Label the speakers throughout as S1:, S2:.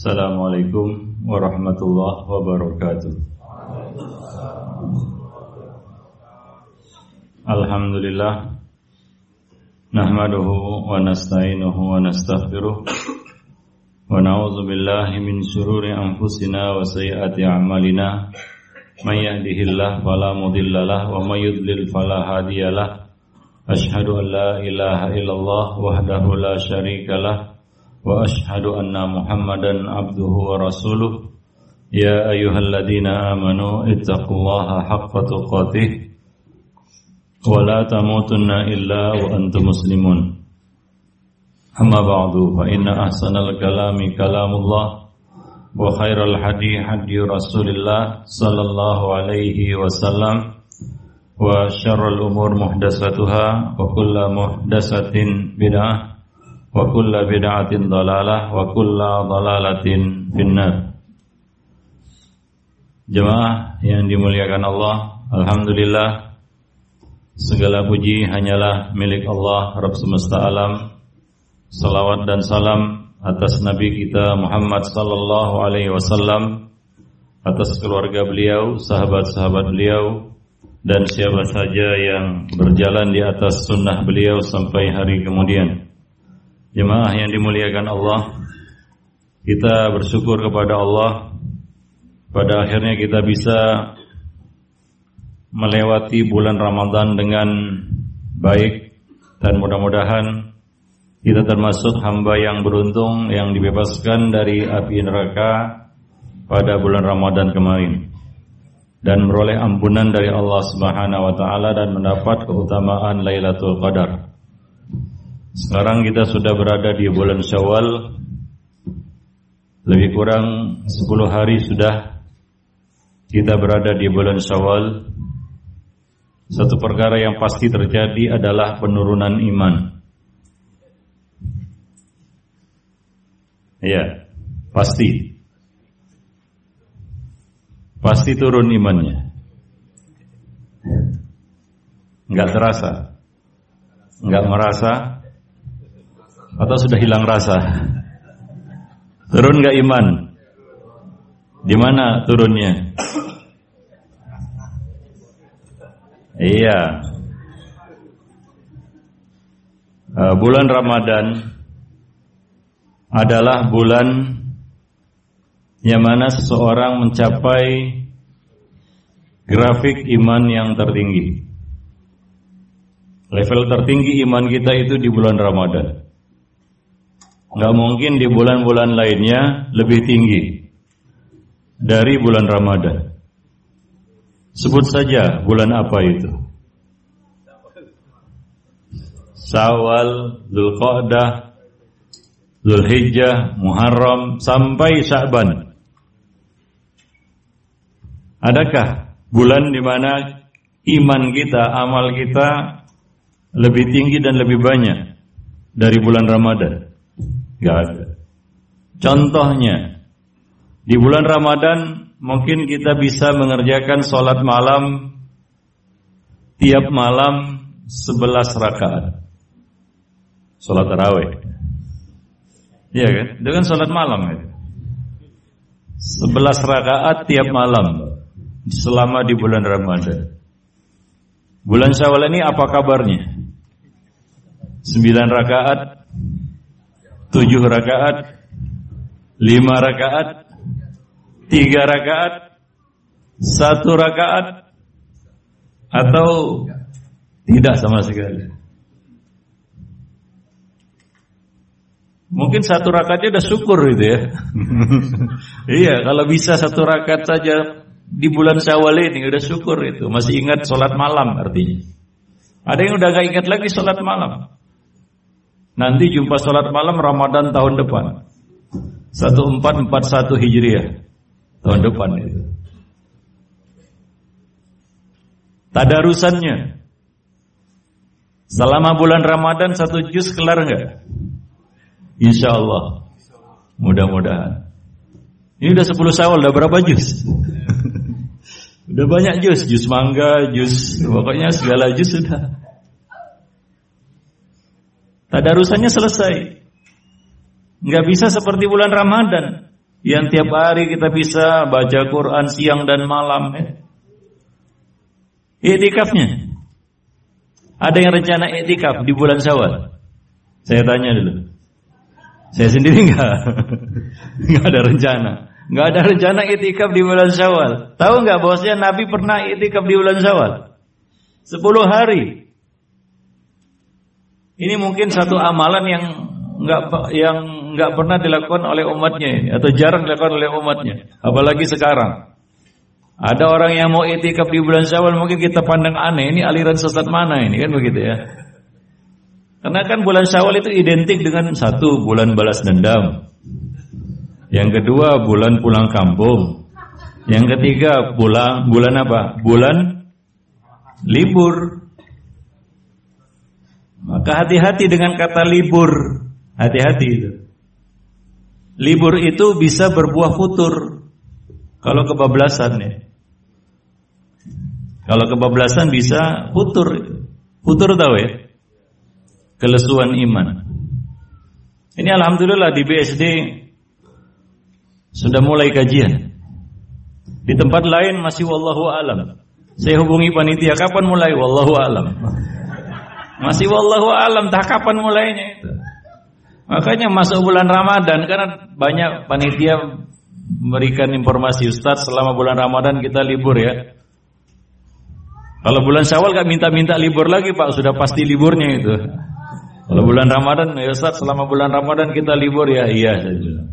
S1: Assalamualaikum warahmatullahi wabarakatuh. Alhamdulillah Nahmaduhu wa nasta'inuhu wa nastaghfiruh Wa na'udzu billahi min shururi anfusina wa sayyiati a'malina. May yahdihillahu fala mudhillalah wa may yudlil fala hadiyalah Ashhadu an la ilaha illallah wahdahu la syarikalah واشهد ان محمدا عبده ورسوله يا ايها الذين امنوا اتقوا الله حق تقاته ولا تموتن الا وانتم مسلمون اما بعد فان احسن الكلام كلام الله وخير الحديث حدي رسول الله صلى الله عليه وسلم وشر الامور محدثاتها وكل محدثه بدعه wa kulla bid'atin dalalah wa kulla dalalatin finnar Jemaah yang dimuliakan Allah Alhamdulillah Segala puji hanyalah milik Allah Rabb semesta alam Salawat dan salam atas Nabi kita Muhammad sallallahu alaihi wasallam atas keluarga beliau, sahabat-sahabat beliau dan siapa saja yang berjalan di atas sunnah beliau sampai hari kemudian. Jemaah yang dimuliakan Allah Kita bersyukur kepada Allah. Pada akhirnya kita bisa Melewati bulan Ramadan dengan baik Dan mudah-mudahan Kita termasuk hamba yang beruntung Yang dibebaskan dari api neraka Pada bulan Ramadan kemarin. Dan meroleh ampunan dari Allah subhanahu wa ta'ala Dan mendapat keutamaan Lailatul Qadar sekarang kita sudah berada di bulan Syawal. Lebih kurang 10 hari sudah Kita berada di bulan Syawal. Satu perkara yang pasti terjadi adalah penurunan iman. Ya, pasti. Pasti turun imannya. Enggak terasa. Enggak merasa atau sudah hilang rasa? Turun nggak iman? Di mana turunnya? Iya. Uh, bulan Ramadan adalah bulan yang mana seseorang mencapai grafik iman yang tertinggi. Level tertinggi iman kita itu di bulan Ramadan. Nggak mungkin di bulan-bulan lainnya lebih tinggi dari bulan Ramadan. Sebut saja bulan apa itu? Sawal, Zulqa'dah, Zulhijjah, Muharram sampai Sya'ban. Adakah bulan di mana iman kita, amal kita lebih tinggi dan lebih banyak dari bulan Ramadan? Gak ada. Contohnya, di bulan Ramadan mungkin kita bisa mengerjakan sholat malam tiap malam sebelas rakaat. Sholat tarawih. Iya kan? Dengan sholat malam itu. Sebelas rakaat tiap malam selama di bulan Ramadan. Bulan Syawal ini apa kabarnya? Sembilan rakaat tujuh rakaat, lima rakaat, tiga rakaat, satu rakaat, atau tidak sama sekali. Mungkin satu rakaatnya udah syukur itu ya. iya, kalau bisa satu rakaat saja di bulan Syawal ini udah syukur itu. Masih ingat sholat malam artinya. Ada yang udah gak ingat lagi sholat malam. Nanti jumpa sholat malam Ramadan tahun depan. 1441 Hijriah. Tahun depan itu. Tadarusannya Selama bulan Ramadan satu juz kelar enggak? Insya Allah Mudah-mudahan. Ini udah 10 sawal, udah berapa juz? udah banyak juz, juz mangga, juz Pokoknya segala juz sudah Tadarusannya selesai. Nggak bisa seperti bulan Ramadan. Yang tiap hari kita bisa baca Quran siang dan malam. Ya. Iktikafnya. Ada yang rencana iktikaf di bulan Syawal? Saya tanya dulu. Saya sendiri enggak. enggak ada rencana. Enggak ada rencana itikaf di bulan Syawal. Tahu enggak bosnya Nabi pernah itikaf di bulan Syawal? 10 hari. Ini mungkin satu amalan yang enggak yang enggak pernah dilakukan oleh umatnya atau jarang dilakukan oleh umatnya, apalagi sekarang. Ada orang yang mau itikaf di bulan Syawal mungkin kita pandang aneh, ini aliran sesat mana ini kan begitu ya. Karena kan bulan Syawal itu identik dengan satu bulan balas dendam. Yang kedua bulan pulang kampung. Yang ketiga bulan bulan apa? Bulan libur. Maka hati-hati dengan kata libur. Hati-hati itu. Libur itu bisa berbuah futur. Kalau kebablasan ya. Kalau kebablasan bisa futur. Futur tahu ya? kelesuan iman. Ini alhamdulillah di BSD sudah mulai kajian. Di tempat lain masih wallahu alam. Saya hubungi panitia kapan mulai wallahu alam. Masih wallahu alam tak kapan mulainya itu. Makanya masuk bulan Ramadan karena banyak panitia memberikan informasi Ustaz selama bulan Ramadan kita libur ya. Kalau bulan Syawal gak minta-minta libur lagi Pak, sudah pasti liburnya itu. Kalau bulan Ramadan, ya Ustaz, selama bulan Ramadan kita libur ya iya saja.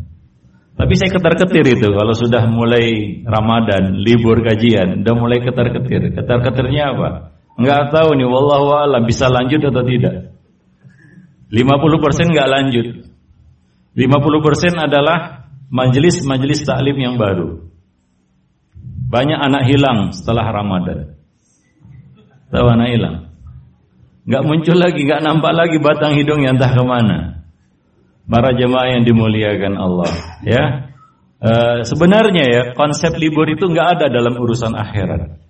S1: Tapi saya ketar-ketir itu kalau sudah mulai Ramadan, libur kajian, udah mulai ketar-ketir. Ketar-ketirnya apa? Enggak tahu nih, wallahu a'lam bisa lanjut atau tidak. 50% enggak lanjut. 50% adalah majelis-majelis taklim yang baru. Banyak anak hilang setelah Ramadan. Tahu anak hilang? nggak muncul lagi, nggak nampak lagi batang hidung yang entah ke mana. Para jemaah yang dimuliakan Allah, ya. E, sebenarnya ya konsep libur itu nggak ada dalam urusan akhirat.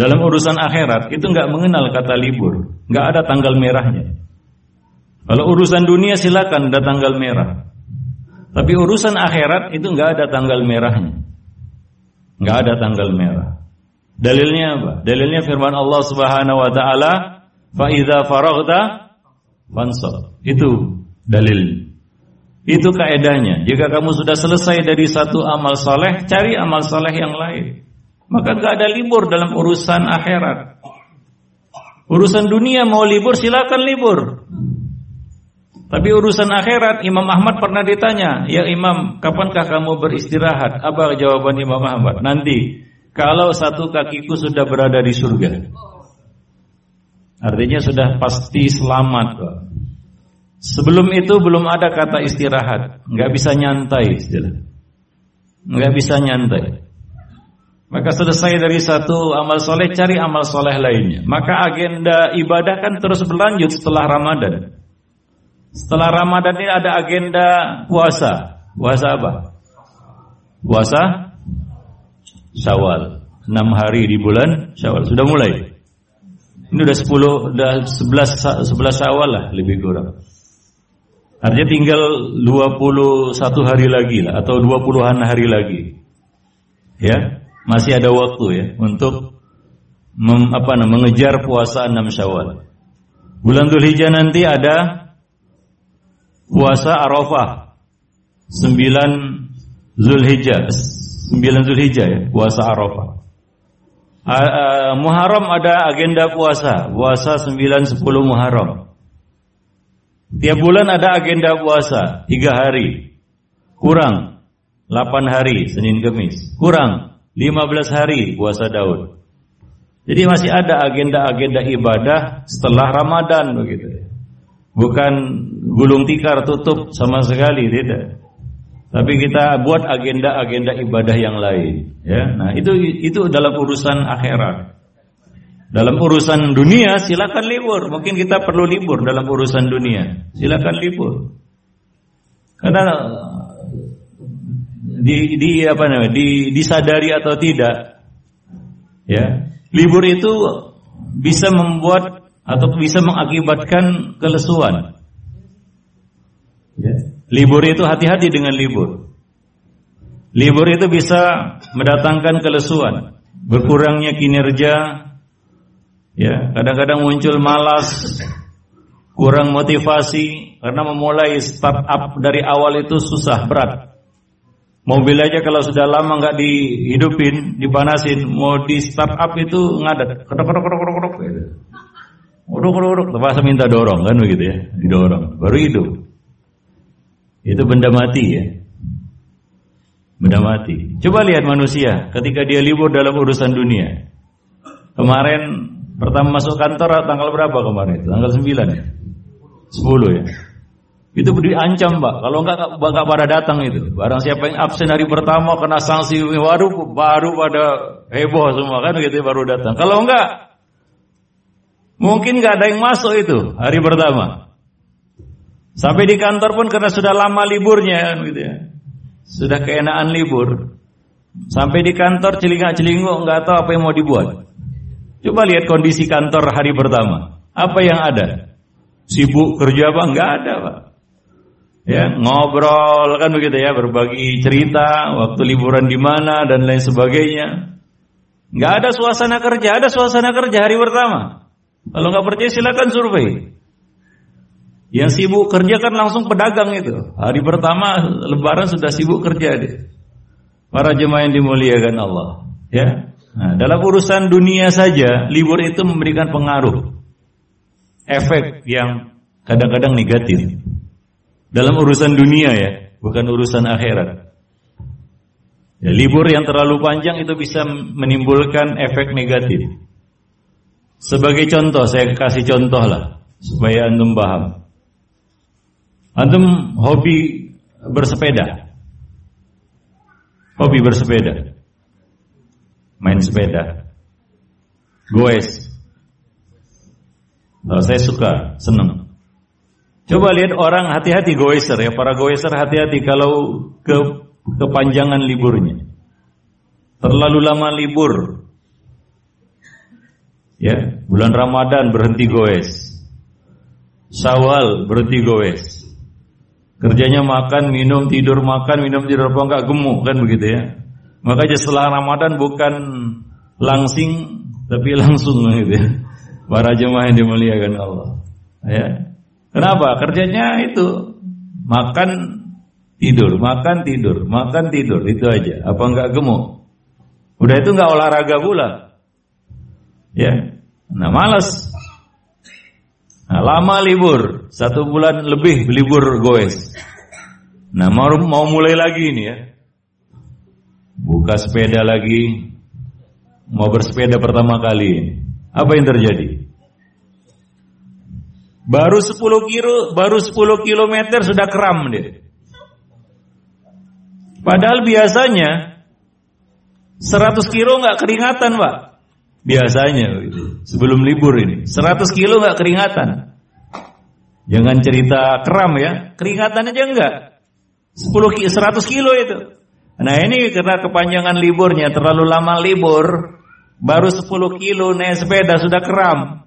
S1: Dalam urusan akhirat itu nggak mengenal kata libur, nggak ada tanggal merahnya. Kalau urusan dunia silakan ada tanggal merah. Tapi urusan akhirat itu nggak ada tanggal merahnya. Nggak ada tanggal merah. Dalilnya apa? Dalilnya firman Allah Subhanahu wa taala, "Fa idza faraghta fansab." Itu dalil. Itu kaedahnya. Jika kamu sudah selesai dari satu amal soleh, cari amal soleh yang lain. Maka gak ada libur dalam urusan akhirat. Urusan dunia mau libur silakan libur. Tapi urusan akhirat Imam Ahmad pernah ditanya, "Ya Imam, kapankah kamu beristirahat?" Apa jawaban Imam Ahmad? Nanti kalau satu kakiku sudah berada di surga. Artinya sudah pasti selamat. Sebelum itu belum ada kata istirahat, nggak bisa nyantai istilah. Nggak bisa nyantai. Maka selesai dari satu amal soleh, cari amal soleh lainnya. Maka agenda ibadah kan terus berlanjut setelah Ramadan. Setelah Ramadan ini ada agenda puasa. Puasa apa? Puasa Syawal. 6 hari di bulan Syawal. Sudah mulai. Ini udah 10 udah 11 11 Syawal lah lebih kurang. Artinya tinggal 21 hari lagi lah atau 20-an hari lagi. Ya, masih ada waktu ya untuk mem, apa namanya mengejar puasa 6 Syawal. Bulan Dzulhijjah nanti ada puasa Arafah 9 Zulhijjah 9 Zulhijjah ya, puasa Arafah. Uh, uh, Muharram ada agenda puasa, puasa 9 10 Muharram. Tiap bulan ada agenda puasa, 3 hari. Kurang 8 hari Senin Kamis. Kurang 15 hari puasa Daud. Jadi masih ada agenda-agenda ibadah setelah Ramadan begitu. Bukan gulung tikar tutup sama sekali tidak. Tapi kita buat agenda-agenda ibadah yang lain, ya. Nah, itu itu dalam urusan akhirat. Dalam urusan dunia silakan libur. Mungkin kita perlu libur dalam urusan dunia. Silakan libur. Karena di, di apa namanya? Di, disadari atau tidak, ya. Libur itu bisa membuat atau bisa mengakibatkan kelesuan. Ya. Libur itu hati-hati dengan libur. Libur itu bisa mendatangkan kelesuan, berkurangnya kinerja, ya kadang-kadang muncul malas, kurang motivasi karena memulai startup dari awal itu susah berat. Mobil aja kalau sudah lama nggak dihidupin, dipanasin, mau di startup itu ngadat, kodok kodok kodok kodok kodok gitu. Kodok kodok kodok, terpaksa minta dorong kan begitu ya, didorong, baru hidup. Itu benda mati ya. Benda mati. Coba lihat manusia ketika dia libur dalam urusan dunia. Kemarin pertama masuk kantor tanggal berapa kemarin? Tanggal 9 ya? 10 ya. Itu diancam, Pak. Kalau enggak enggak pada datang itu. Barang siapa yang absen hari pertama kena sanksi baru baru pada heboh semua kan gitu baru datang. Kalau enggak mungkin enggak ada yang masuk itu hari pertama. Sampai di kantor pun karena sudah lama liburnya gitu ya. Sudah keenaan libur. Sampai di kantor celingak-celinguk nggak tahu apa yang mau dibuat. Coba lihat kondisi kantor hari pertama. Apa yang ada? Sibuk kerja apa? Nggak ada, Pak. Ya, ngobrol kan begitu ya, berbagi cerita, waktu liburan di mana dan lain sebagainya. Nggak ada suasana kerja, ada suasana kerja hari pertama. Kalau nggak percaya silakan survei. Yang sibuk kerja kan langsung pedagang itu. Hari pertama lebaran sudah sibuk kerja dia. Para jemaah yang dimuliakan Allah. Ya. Nah, dalam urusan dunia saja, libur itu memberikan pengaruh. Efek yang kadang-kadang negatif. Dalam urusan dunia ya, bukan urusan akhirat. Ya, libur yang terlalu panjang itu bisa menimbulkan efek negatif. Sebagai contoh, saya kasih contoh lah supaya antum paham. Antum hobi bersepeda. Hobi bersepeda. Main sepeda. Goes. Oh, saya suka, senang. Coba lihat orang hati-hati goeser ya, para goeser hati-hati kalau ke kepanjangan liburnya. Terlalu lama libur. Ya, bulan Ramadan berhenti goes. Sawal berhenti goes. Kerjanya makan, minum, tidur, makan, minum, tidur, apa enggak gemuk kan begitu ya. Makanya setelah Ramadan bukan langsing tapi langsung gitu ya. Para jemaah yang dimuliakan Allah. Ya. Kenapa? Kerjanya itu makan tidur, makan tidur, makan tidur itu aja. Apa enggak gemuk? Udah itu enggak olahraga pula. Ya. Nah, malas. Nah, lama libur, satu bulan lebih libur goes. Nah, mau, mau mulai lagi ini ya. Buka sepeda lagi, mau bersepeda pertama kali. Apa yang terjadi? Baru 10 kilo, baru 10 kilometer sudah kram dia. Padahal biasanya 100 kilo nggak keringatan, Pak. Biasanya gitu. Sebelum libur ini. 100 kilo nggak keringatan. Jangan cerita kram ya. Keringatan aja enggak 10 100 kilo itu. Nah ini karena kepanjangan liburnya. Terlalu lama libur Baru 10 kilo naik sepeda sudah kram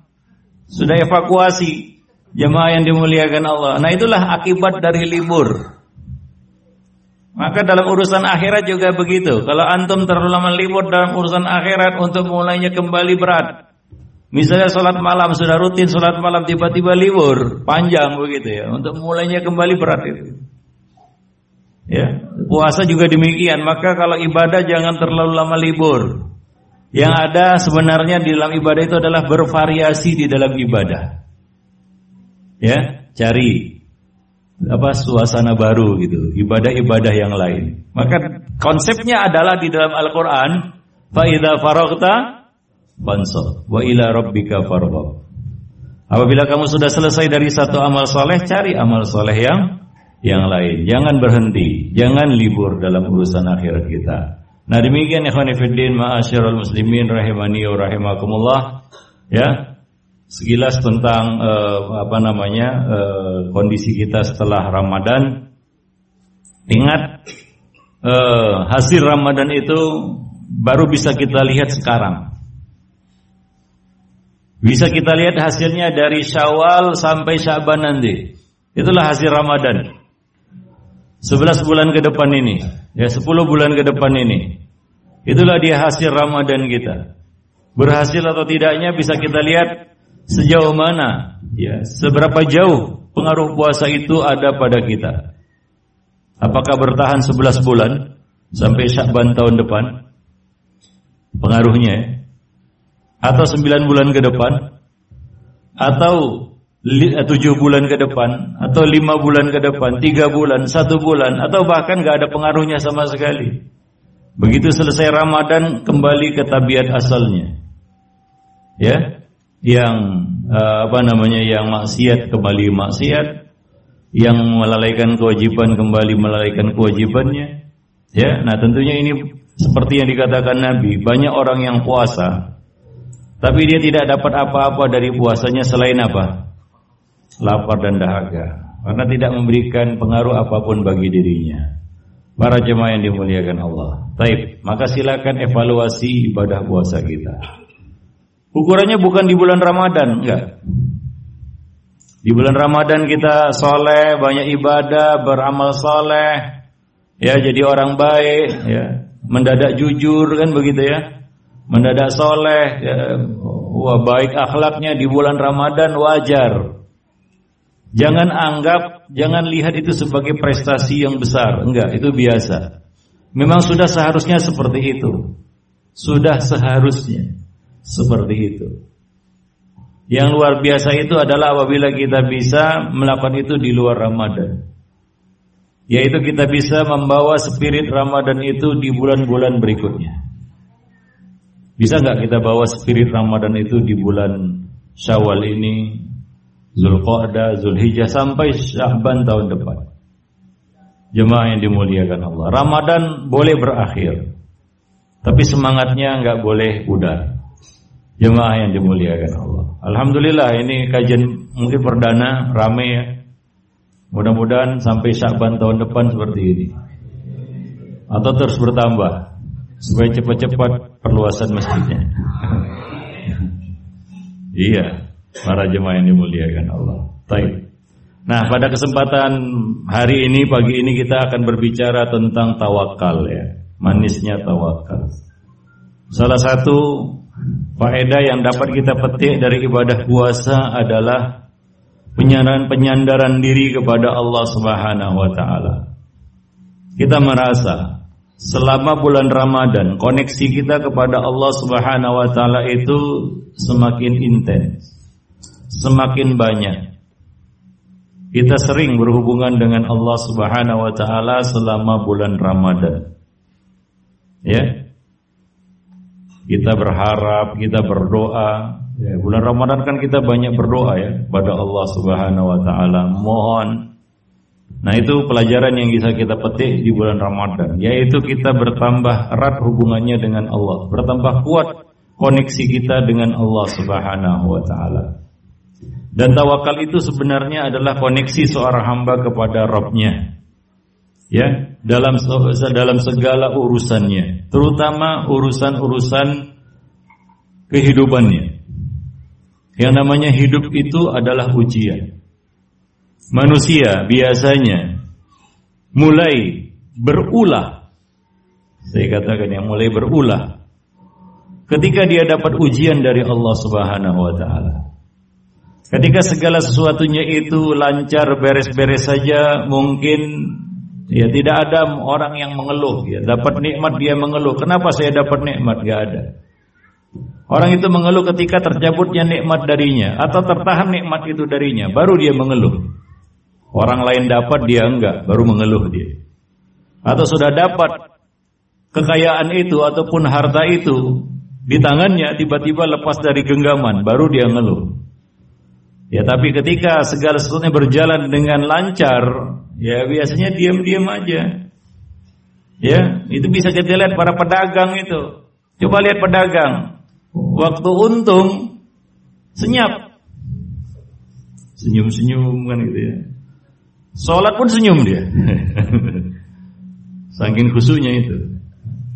S1: Sudah evakuasi Jemaah yang dimuliakan Allah Nah itulah akibat dari libur maka dalam urusan akhirat juga begitu. Kalau antum terlalu lama libur dalam urusan akhirat untuk mulainya kembali berat. Misalnya sholat malam sudah rutin sholat malam tiba-tiba libur panjang begitu ya. Untuk mulainya kembali berat itu. Ya, puasa juga demikian. Maka kalau ibadah jangan terlalu lama libur. Yang ada sebenarnya di dalam ibadah itu adalah bervariasi di dalam ibadah. Ya, cari apa suasana baru gitu, ibadah-ibadah yang lain. Maka konsepnya adalah di dalam Al-Qur'an, fa idza faraghta fansab wa ila rabbika farghab. Apabila kamu sudah selesai dari satu amal soleh, cari amal soleh yang yang lain. Jangan berhenti, jangan libur dalam urusan akhirat kita. Nah demikian ikhwan fillah ma'asyiral muslimin rahimani wa rahimakumullah. Ya, sekilas tentang uh, apa namanya uh, kondisi kita setelah Ramadan. Ingat uh, hasil Ramadan itu baru bisa kita lihat sekarang. Bisa kita lihat hasilnya dari Syawal sampai Syaban nanti. Itulah hasil Ramadan. 11 bulan ke depan ini, ya 10 bulan ke depan ini. Itulah dia hasil Ramadan kita. Berhasil atau tidaknya bisa kita lihat sejauh mana, ya, seberapa jauh pengaruh puasa itu ada pada kita. Apakah bertahan 11 bulan sampai Syakban tahun depan? Pengaruhnya ya. Atau 9 bulan ke depan? Atau Eh, tujuh bulan ke depan atau lima bulan ke depan, tiga bulan, satu bulan atau bahkan nggak ada pengaruhnya sama sekali. Begitu selesai Ramadan kembali ke tabiat asalnya, ya, yang uh, apa namanya, yang maksiat kembali maksiat, yang melalaikan kewajiban kembali melalaikan kewajibannya, ya. Nah tentunya ini seperti yang dikatakan Nabi, banyak orang yang puasa, tapi dia tidak dapat apa-apa dari puasanya selain apa? lapar dan dahaga karena tidak memberikan pengaruh apa pun bagi dirinya. Para jemaah yang dimuliakan Allah. Taib, maka silakan evaluasi ibadah puasa kita. Ukurannya bukan di bulan Ramadan, enggak. Di bulan Ramadan kita soleh, banyak ibadah, beramal soleh, ya jadi orang baik, ya mendadak jujur kan begitu ya, mendadak soleh, ya, wah baik akhlaknya di bulan Ramadan wajar. Jangan anggap, jangan lihat itu sebagai prestasi yang besar. Enggak, itu biasa. Memang sudah seharusnya seperti itu. Sudah seharusnya seperti itu. Yang luar biasa itu adalah apabila kita bisa melakukan itu di luar Ramadan. Yaitu kita bisa membawa spirit Ramadan itu di bulan-bulan berikutnya. Bisa nggak kita bawa spirit Ramadan itu di bulan Syawal ini, Zulqa'dah, Zulhijjah sampai Syahban tahun depan. Jemaah yang dimuliakan Allah. Ramadan boleh berakhir. Tapi semangatnya nggak boleh pudar. Jemaah yang dimuliakan Allah. Alhamdulillah ini kajian mungkin perdana rame ya. Mudah-mudahan sampai Syakban tahun depan seperti ini. Atau terus bertambah supaya cepat-cepat perluasan masjidnya. iya para jemaah yang dimuliakan Allah. Baik. Nah, pada kesempatan hari ini pagi ini kita akan berbicara tentang tawakal ya. Manisnya tawakal. Salah satu faedah yang dapat kita petik dari ibadah puasa adalah penyandaran penyandaran diri kepada Allah Subhanahu wa taala. Kita merasa selama bulan Ramadan koneksi kita kepada Allah Subhanahu wa taala itu semakin intens semakin banyak. Kita sering berhubungan dengan Allah Subhanahu wa taala selama bulan Ramadan. Ya. Kita berharap, kita berdoa. Ya, bulan Ramadan kan kita banyak berdoa ya pada Allah Subhanahu wa taala. Mohon Nah itu pelajaran yang bisa kita petik di bulan Ramadan Yaitu kita bertambah erat hubungannya dengan Allah Bertambah kuat koneksi kita dengan Allah subhanahu wa ta'ala dan tawakal itu sebenarnya adalah koneksi seorang hamba kepada Robnya. Ya, dalam dalam segala urusannya, terutama urusan-urusan kehidupannya. Yang namanya hidup itu adalah ujian. Manusia biasanya mulai berulah. Saya katakan yang mulai berulah ketika dia dapat ujian dari Allah Subhanahu wa taala. Ketika segala sesuatunya itu lancar beres-beres saja, mungkin ya tidak ada orang yang mengeluh. Ya, dapat nikmat dia mengeluh. Kenapa saya dapat nikmat? Gak ada. Orang itu mengeluh ketika tercabutnya nikmat darinya atau tertahan nikmat itu darinya, baru dia mengeluh. Orang lain dapat dia enggak, baru mengeluh dia. Atau sudah dapat kekayaan itu ataupun harta itu di tangannya tiba-tiba lepas dari genggaman, baru dia ngeluh. Ya tapi ketika segala sesuatunya berjalan dengan lancar, ya biasanya diam-diam aja. Ya, itu bisa kita lihat para pedagang itu. Coba lihat pedagang. Waktu untung senyap. Senyum-senyum kan gitu ya. Sholat pun senyum dia. Saking khusunya itu.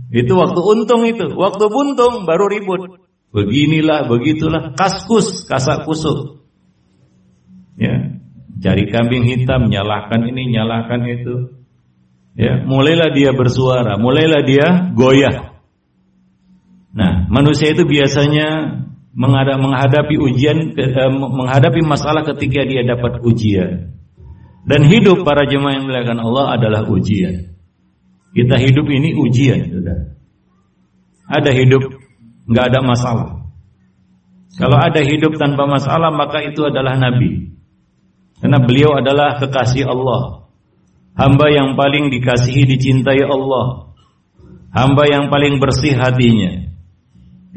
S1: Itu waktu untung itu. Waktu buntung baru ribut. Beginilah, begitulah. Kaskus, kasak kusuk. Ya, cari kambing hitam, nyalahkan ini, nyalahkan itu. Ya, mulailah dia bersuara, mulailah dia goyah. Nah, manusia itu biasanya menghadapi ujian, eh, menghadapi masalah ketika dia dapat ujian. Dan hidup para jemaah yang melakukan Allah adalah ujian. Kita hidup ini ujian, sudah. Ada hidup nggak ada masalah. Kalau ada hidup tanpa masalah maka itu adalah nabi. Karena beliau adalah kekasih Allah. Hamba yang paling dikasihi dicintai Allah. Hamba yang paling bersih hatinya.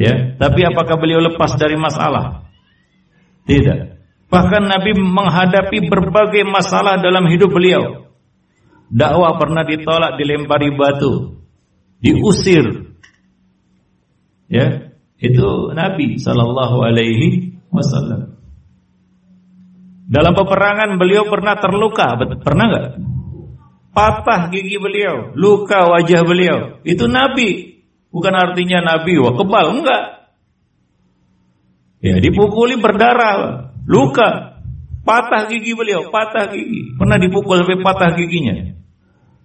S1: Ya, tapi apakah beliau lepas dari masalah? Tidak. Bahkan Nabi menghadapi berbagai masalah dalam hidup beliau. Dakwah pernah ditolak, dilempari batu, diusir. Ya, itu Nabi Shallallahu Alaihi Wasallam. Dalam peperangan beliau pernah terluka, pernah nggak? Patah gigi beliau, luka wajah beliau. Itu Nabi, bukan artinya Nabi wah kebal, enggak. Ya dipukuli berdarah, luka, patah gigi beliau, patah gigi. Pernah dipukul sampai patah giginya?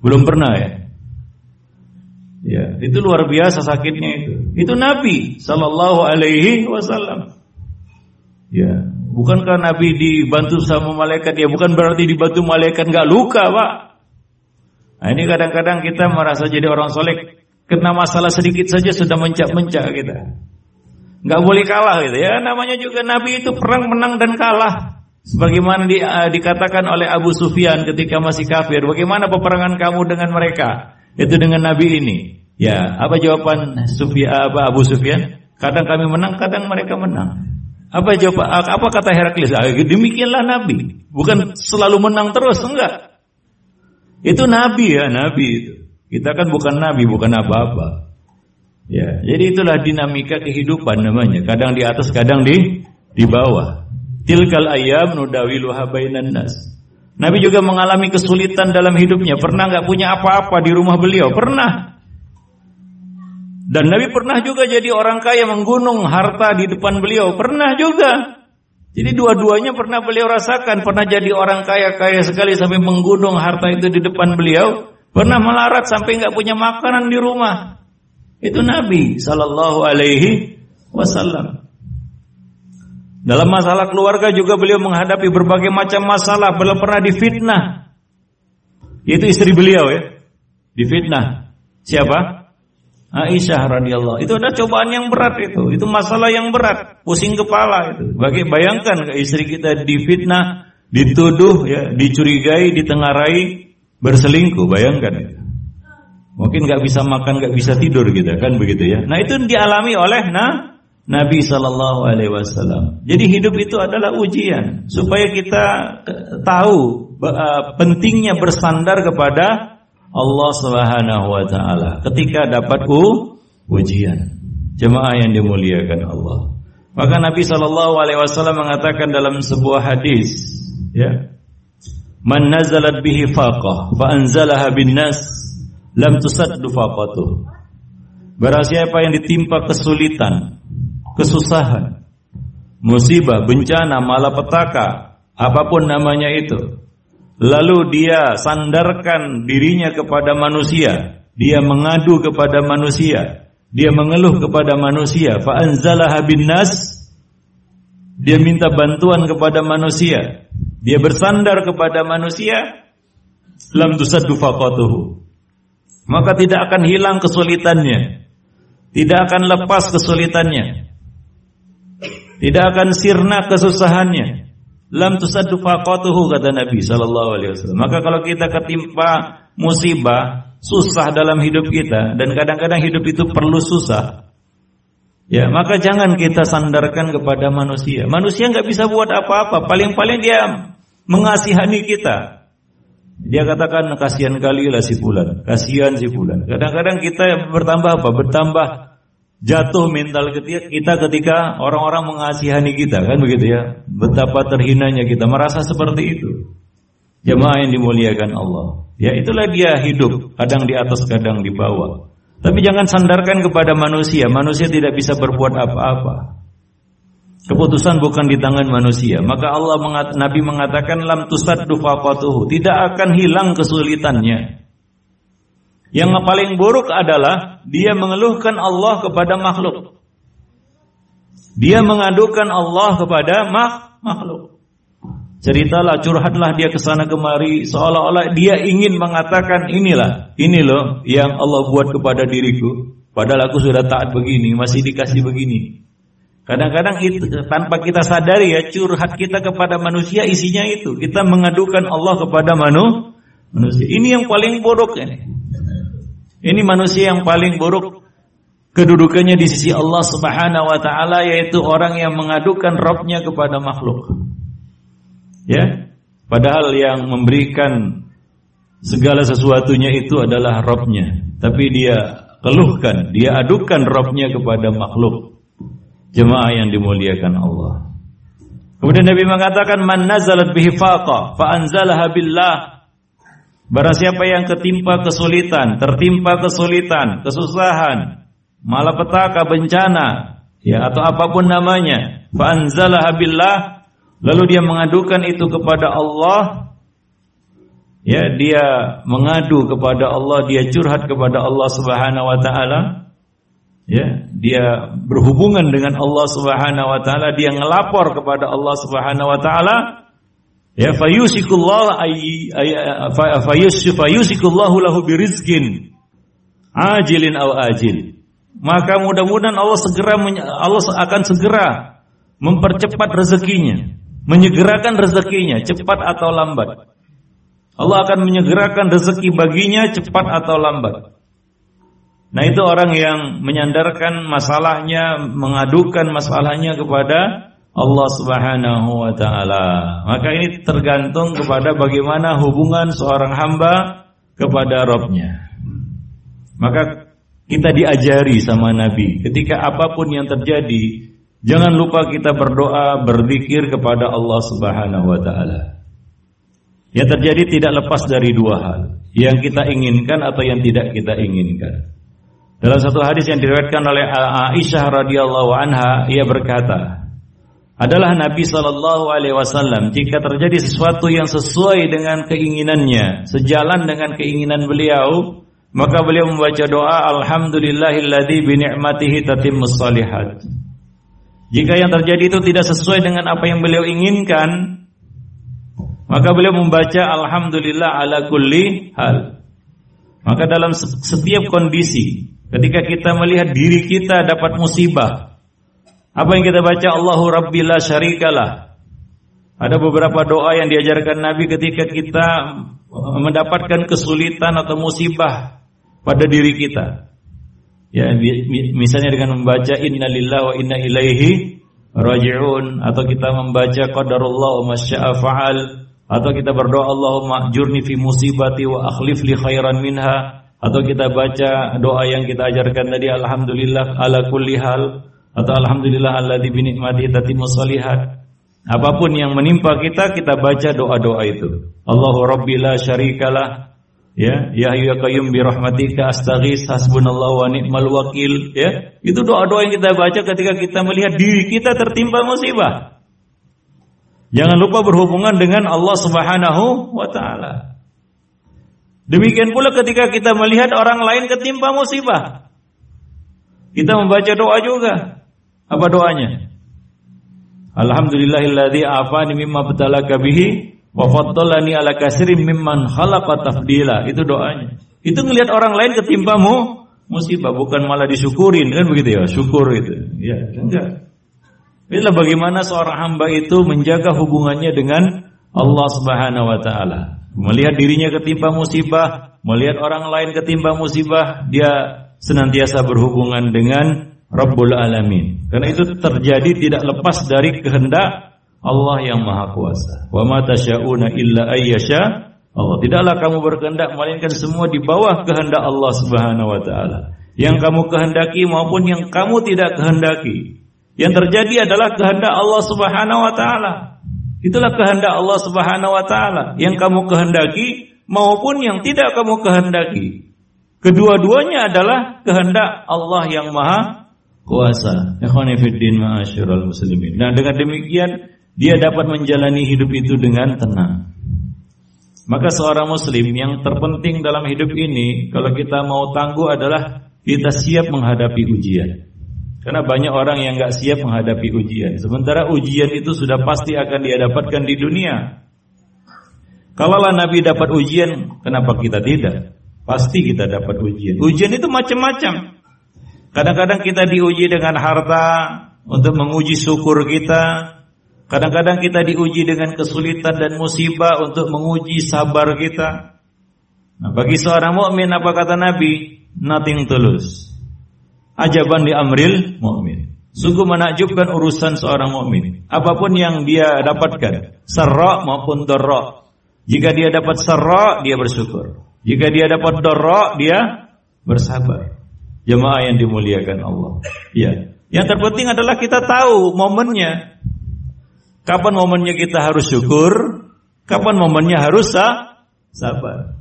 S1: Belum pernah ya? Ya, itu luar biasa sakitnya itu. Itu Nabi Sallallahu Alaihi Wasallam. Ya, Bukankah Nabi dibantu sama malaikat? Ya bukan berarti dibantu malaikat nggak luka, Pak. Nah, ini kadang-kadang kita merasa jadi orang soleh kena masalah sedikit saja sudah mencak-mencak kita. Nggak boleh kalah gitu ya. Namanya juga Nabi itu perang menang dan kalah. Sebagaimana di, uh, dikatakan oleh Abu Sufyan ketika masih kafir. Bagaimana peperangan kamu dengan mereka? Itu dengan Nabi ini. Ya, apa jawaban Sufyan apa Abu Sufyan? Kadang kami menang, kadang mereka menang. Apa jawab apa kata Heraklius? Ah, demikianlah Nabi. Bukan selalu menang terus, enggak. Itu Nabi ya, Nabi itu. Kita kan bukan Nabi, bukan apa-apa. Ya, jadi itulah dinamika kehidupan namanya. Kadang di atas, kadang di di bawah. Tilkal ayam nudawiluha bainan nas. Nabi juga mengalami kesulitan dalam hidupnya. Pernah nggak punya apa-apa di rumah beliau? Pernah. Dan Nabi pernah juga jadi orang kaya menggunung harta di depan beliau. Pernah juga. Jadi dua-duanya pernah beliau rasakan. Pernah jadi orang kaya-kaya sekali sampai menggunung harta itu di depan beliau. Pernah melarat sampai nggak punya makanan di rumah. Itu Nabi Sallallahu Alaihi Wasallam. Dalam masalah keluarga juga beliau menghadapi berbagai macam masalah. Beliau pernah difitnah. Yaitu istri beliau ya. Difitnah. Siapa? Aisyah radhiyallahu. Itu ada cobaan yang berat itu. Itu masalah yang berat. Pusing kepala itu. Bagi bayangkan istri kita difitnah dituduh ya dicurigai ditengarai berselingkuh. Bayangkan mungkin nggak bisa makan nggak bisa tidur gitu kan begitu ya. Nah itu dialami oleh nah Nabi Shallallahu Alaihi Wasallam. Jadi hidup itu adalah ujian supaya kita tahu uh, pentingnya bersandar kepada Allah Subhanahu wa taala ketika dapat ujian. Jemaah yang dimuliakan Allah. Maka Nabi sallallahu alaihi wasallam mengatakan dalam sebuah hadis, ya. Man nazalat bihi faqah fa anzalaha bin nas lam tusaddu faqatuh. Barang siapa yang ditimpa kesulitan, kesusahan, musibah, bencana, malapetaka, apa pun namanya itu, lalu dia sandarkan dirinya kepada manusia, dia mengadu kepada manusia, dia mengeluh kepada manusia, fa anzalaha nas dia minta bantuan kepada manusia, dia bersandar kepada manusia, lam tusaddu faqatuhu. Maka tidak akan hilang kesulitannya. Tidak akan lepas kesulitannya. Tidak akan sirna kesusahannya lam tusaddu faqatuhu kata Nabi sallallahu alaihi wasallam. Maka kalau kita ketimpa musibah, susah dalam hidup kita dan kadang-kadang hidup itu perlu susah. Ya, maka jangan kita sandarkan kepada manusia. Manusia nggak bisa buat apa-apa. Paling-paling dia mengasihani kita. Dia katakan kasihan kali lah si bulan, kasihan si bulan. Kadang-kadang kita bertambah apa? Bertambah jatuh mental kita ketika orang-orang mengasihani kita kan begitu ya? Betapa terhinanya kita merasa seperti itu. Jemaah yang dimuliakan Allah. Ya itulah dia hidup kadang di atas kadang di bawah. Tapi jangan sandarkan kepada manusia. Manusia tidak bisa berbuat apa-apa. Keputusan bukan di tangan manusia. Maka Allah mengat, Nabi mengatakan lam tusaddu faqatuhu tidak akan hilang kesulitannya Yang paling buruk adalah dia mengeluhkan Allah kepada makhluk. Dia mengadukan Allah kepada makhluk. Ceritalah, curhatlah dia ke sana kemari seolah-olah dia ingin mengatakan inilah, ini loh yang Allah buat kepada diriku. Padahal aku sudah taat begini, masih dikasih begini. Kadang-kadang itu tanpa kita sadari ya curhat kita kepada manusia isinya itu. Kita mengadukan Allah kepada manu, manusia. Ini yang paling buruk ini. Ini manusia yang paling buruk kedudukannya di sisi Allah Subhanahu wa taala yaitu orang yang mengadukan robnya kepada makhluk. Ya. Padahal yang memberikan segala sesuatunya itu adalah robnya. Tapi dia keluhkan, dia adukan robnya kepada makhluk. Jemaah yang dimuliakan Allah. Kemudian Nabi mengatakan man nazalat bihi faqa fa anzalaha billah Barang siapa yang ketimpa kesulitan, tertimpa kesulitan, kesusahan, malapetaka, bencana, ya atau apa pun namanya, fa anzalaha billah, lalu dia mengadukan itu kepada Allah, ya dia mengadu kepada Allah, dia curhat kepada Allah Subhanahu wa taala, ya dia berhubungan dengan Allah Subhanahu wa taala, dia ngelapor kepada Allah Subhanahu wa taala, Ya fayusikullah ay, fayusikullahu lahu birizkin ajilin aw ajil. Maka mudah-mudahan Allah segera Allah akan segera mempercepat rezekinya, menyegerakan rezekinya cepat atau lambat. Allah akan menyegerakan rezeki baginya cepat atau lambat. Nah itu orang yang menyandarkan masalahnya, mengadukan masalahnya kepada Allah Subhanahu wa taala. Maka ini tergantung kepada bagaimana hubungan seorang hamba kepada Robnya. Maka kita diajari sama Nabi, ketika apa pun yang terjadi, jangan lupa kita berdoa, berzikir kepada Allah Subhanahu wa taala. Yang terjadi tidak lepas dari dua hal, yang kita inginkan atau yang tidak kita inginkan. Dalam satu hadis yang diriwayatkan oleh Aisyah radhiyallahu anha, ia berkata, adalah Nabi Shallallahu Alaihi Wasallam. Jika terjadi sesuatu yang sesuai dengan keinginannya, sejalan dengan keinginan beliau, maka beliau membaca doa Alhamdulillahilladzi bini'matihi tatimmus salihat. Jika yang terjadi itu tidak sesuai dengan apa yang beliau inginkan, maka beliau membaca Alhamdulillah ala kulli hal. Maka dalam setiap kondisi, ketika kita melihat diri kita dapat musibah, apa yang kita baca Allahu Rabbi la syarikalah. Ada beberapa doa yang diajarkan Nabi ketika kita mendapatkan kesulitan atau musibah pada diri kita. Ya, misalnya dengan membaca innalillahi wa inna ilaihi raji'un atau kita membaca qadarullah wa fa'al atau kita berdoa Allahumma ajurni fi musibati wa akhlif li khairan minha atau kita baca doa yang kita ajarkan tadi alhamdulillah ala kulli hal atau alhamdulillah alladzi bi ni'mati tatimmu. Apa pun yang menimpa kita kita baca doa-doa itu. Allahu rabbi la syarikalah ya ya hayyu ya qayyum bi rahmatika astaghis hasbunallahu wa ni'mal wakil. Ya itu doa-doa yang kita baca ketika kita melihat diri kita tertimpa musibah. Jangan lupa berhubungan dengan Allah Subhanahu wa taala. Demikian pula ketika kita melihat orang lain ketimpa musibah. Kita membaca doa juga apa doanya? Alhamdulillahilladzi afani mimma btalaka bihi wa faddalani ala katsirin mimman khalaqa tafdila. Itu doanya. Itu ngelihat orang lain ketimpamu musibah bukan malah disyukurin kan begitu ya syukur itu ya enggak inilah bagaimana seorang hamba itu menjaga hubungannya dengan Allah Subhanahu wa taala melihat dirinya ketimpa musibah melihat orang lain ketimpa musibah dia senantiasa berhubungan dengan Rabbul Alamin. Karena itu terjadi tidak lepas dari kehendak Allah yang Maha Kuasa. Wa ma tasyauna illa ayyasha Allah. Tidaklah kamu berkehendak melainkan semua di bawah kehendak Allah Subhanahu wa taala. Yang kamu kehendaki maupun yang kamu tidak kehendaki. Yang terjadi adalah kehendak Allah Subhanahu wa taala. Itulah kehendak Allah Subhanahu wa taala yang kamu kehendaki maupun yang tidak kamu kehendaki. Kedua-duanya adalah kehendak Allah yang Maha kuasa. Muslimin. Nah, dengan demikian dia dapat menjalani hidup itu dengan tenang. Maka seorang muslim yang terpenting dalam hidup ini kalau kita mau tangguh adalah kita siap menghadapi ujian. Karena banyak orang yang nggak siap menghadapi ujian. Sementara ujian itu sudah pasti akan dia dapatkan di dunia. Kalaulah Nabi dapat ujian, kenapa kita tidak? Pasti kita dapat ujian. Ujian itu macam-macam. Kadang-kadang kita diuji dengan harta untuk menguji syukur kita. Kadang-kadang kita diuji dengan kesulitan dan musibah untuk menguji sabar kita. Nah, bagi seorang mukmin apa kata Nabi? Nothing tulus. Ajaban di amril mukmin. Sungguh menakjubkan urusan seorang mukmin. Apa pun yang dia dapatkan, serak maupun dorok. Jika dia dapat serak, dia bersyukur. Jika dia dapat dorok, dia bersabar. Jemaah yang dimuliakan Allah. Ya. Yang terpenting adalah kita tahu momennya. Kapan momennya kita harus syukur, kapan momennya harus sabar.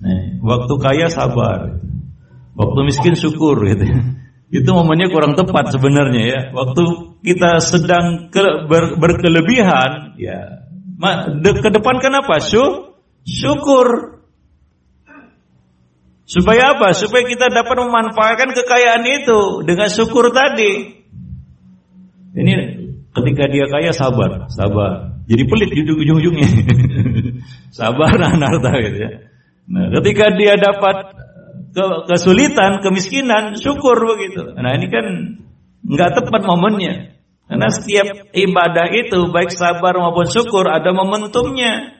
S1: Nah, waktu kaya sabar, waktu miskin syukur gitu. Itu momennya kurang tepat sebenarnya ya. Waktu kita sedang ke, ber, berkelebihan, ya ke depan kenapa? Syuk, syukur. Supaya apa? Supaya kita dapat memanfaatkan kekayaan itu dengan syukur tadi. Ini ketika dia kaya sabar, sabar. Jadi pelit di ujung-ujungnya. sabar nahan harta gitu ya. Nah, ketika dia dapat kesulitan, kemiskinan, syukur begitu. Nah, ini kan nggak tepat momennya. Karena setiap ibadah itu baik sabar maupun syukur ada momentumnya.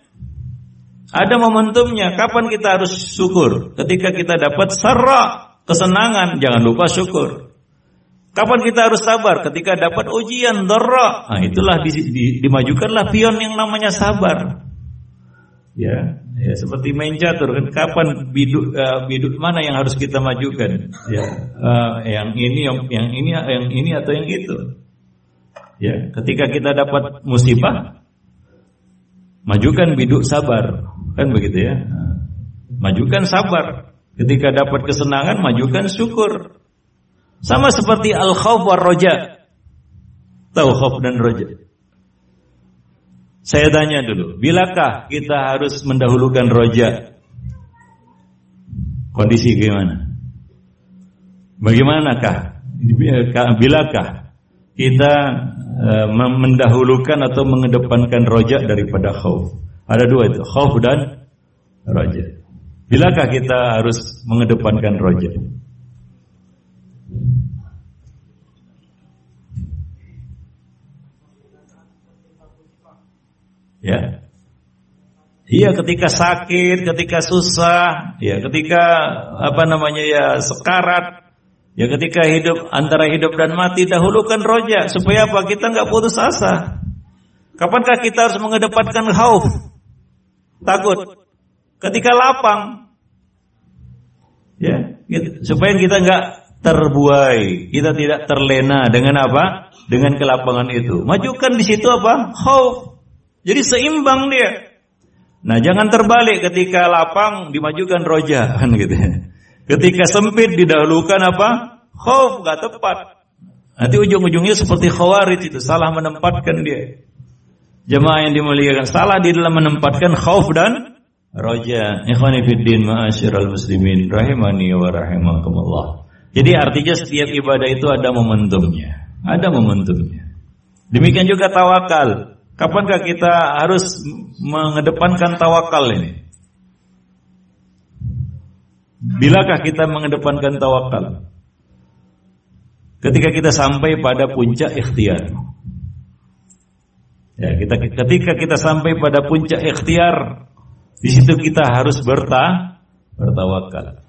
S1: Ada momentumnya. Kapan kita harus syukur? Ketika kita dapat serak kesenangan, jangan lupa syukur. Kapan kita harus sabar? Ketika dapat ujian, dara. Nah, itulah di, di, dimajukanlah pion yang namanya sabar. Ya, ya seperti main catur kan. Kapan biduk uh, biduk mana yang harus kita majukan? Ya, uh, yang ini, yang, yang ini, yang ini atau yang itu? Ya, ketika kita dapat musibah, majukan biduk sabar. Kan begitu ya. Majukan sabar. Ketika dapat kesenangan, majukan syukur. Sama seperti al-khawf war roja. Tahu khawf dan roja. Saya tanya dulu, bilakah kita harus mendahulukan roja? Kondisi gimana? Bagaimanakah? Bilakah kita eh, mendahulukan atau mengedepankan roja daripada khawf? Ada dua itu, khauf dan roja. Bilakah kita harus mengedepankan roja? Ya. Iya ketika sakit, ketika susah, ya ketika apa namanya ya sekarat, ya ketika hidup antara hidup dan mati dahulukan roja supaya apa kita nggak putus asa. Kapankah kita harus mengedepankan khauf? Takut. Ketika lapang, ya, gitu. supaya kita nggak terbuai, kita tidak terlena dengan apa? Dengan kelapangan itu. Majukan di situ apa? Khauf. Jadi seimbang dia. Nah, jangan terbalik ketika lapang dimajukan roja kan gitu. Ketika sempit didahulukan apa? Khauf nggak tepat. Nanti ujung-ujungnya seperti khawarij itu salah menempatkan dia. Jemaah yang dimuliakan salah di dalam menempatkan khauf dan roja. Ikhwani fiddin ma'asyiral muslimin rahimani wa rahimakumullah. Jadi artinya setiap ibadah itu ada momentumnya. Ada momentumnya. Demikian juga tawakal. Kapankah kita harus mengedepankan tawakal ini? Bilakah kita mengedepankan tawakal? Ketika kita sampai pada puncak ikhtiar. Ya, kita ketika kita sampai pada puncak ikhtiar, di situ kita harus berta bertawakal.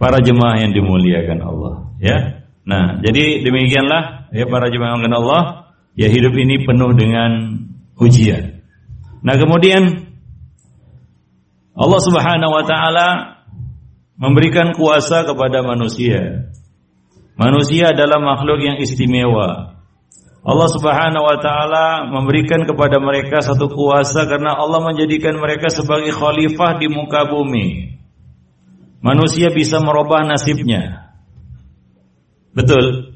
S1: Para jemaah yang dimuliakan Allah, ya. Nah, jadi demikianlah ya para jemaah yang Allah, ya hidup ini penuh dengan ujian. Nah, kemudian Allah Subhanahu wa taala memberikan kuasa kepada manusia. Manusia adalah makhluk yang istimewa. Allah Subhanahu wa taala memberikan kepada mereka satu kuasa karena Allah menjadikan mereka sebagai khalifah di muka bumi. Manusia bisa merubah nasibnya. Betul?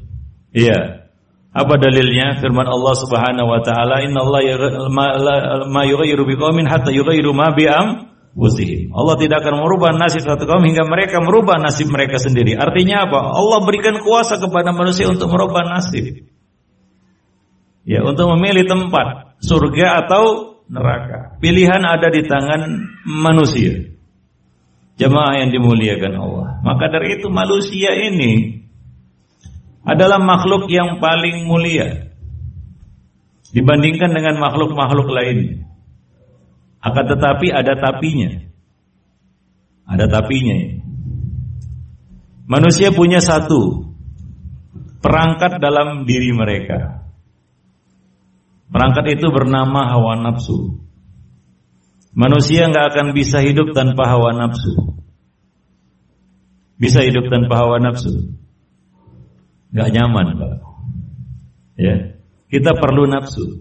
S1: Iya. Apa dalilnya? Firman Allah Subhanahu wa taala, "Innallaha ma yughayyiru biqaumin hatta yughayyiru ma bi'am anfusihim." Allah tidak akan merubah nasib satu kaum hingga mereka merubah nasib mereka sendiri. Artinya apa? Allah berikan kuasa kepada manusia untuk merubah nasib. Ya, untuk memilih tempat surga atau neraka. Pilihan ada di tangan manusia. Jemaah yang dimuliakan Allah. Maka dari itu manusia ini adalah makhluk yang paling mulia dibandingkan dengan makhluk-makhluk lain. Akan tetapi ada tapinya. Ada tapinya. Manusia punya satu perangkat dalam diri mereka. Perangkat itu bernama hawa nafsu. Manusia nggak akan bisa hidup tanpa hawa nafsu. Bisa hidup tanpa hawa nafsu nggak nyaman, Pak. Ya, kita perlu nafsu.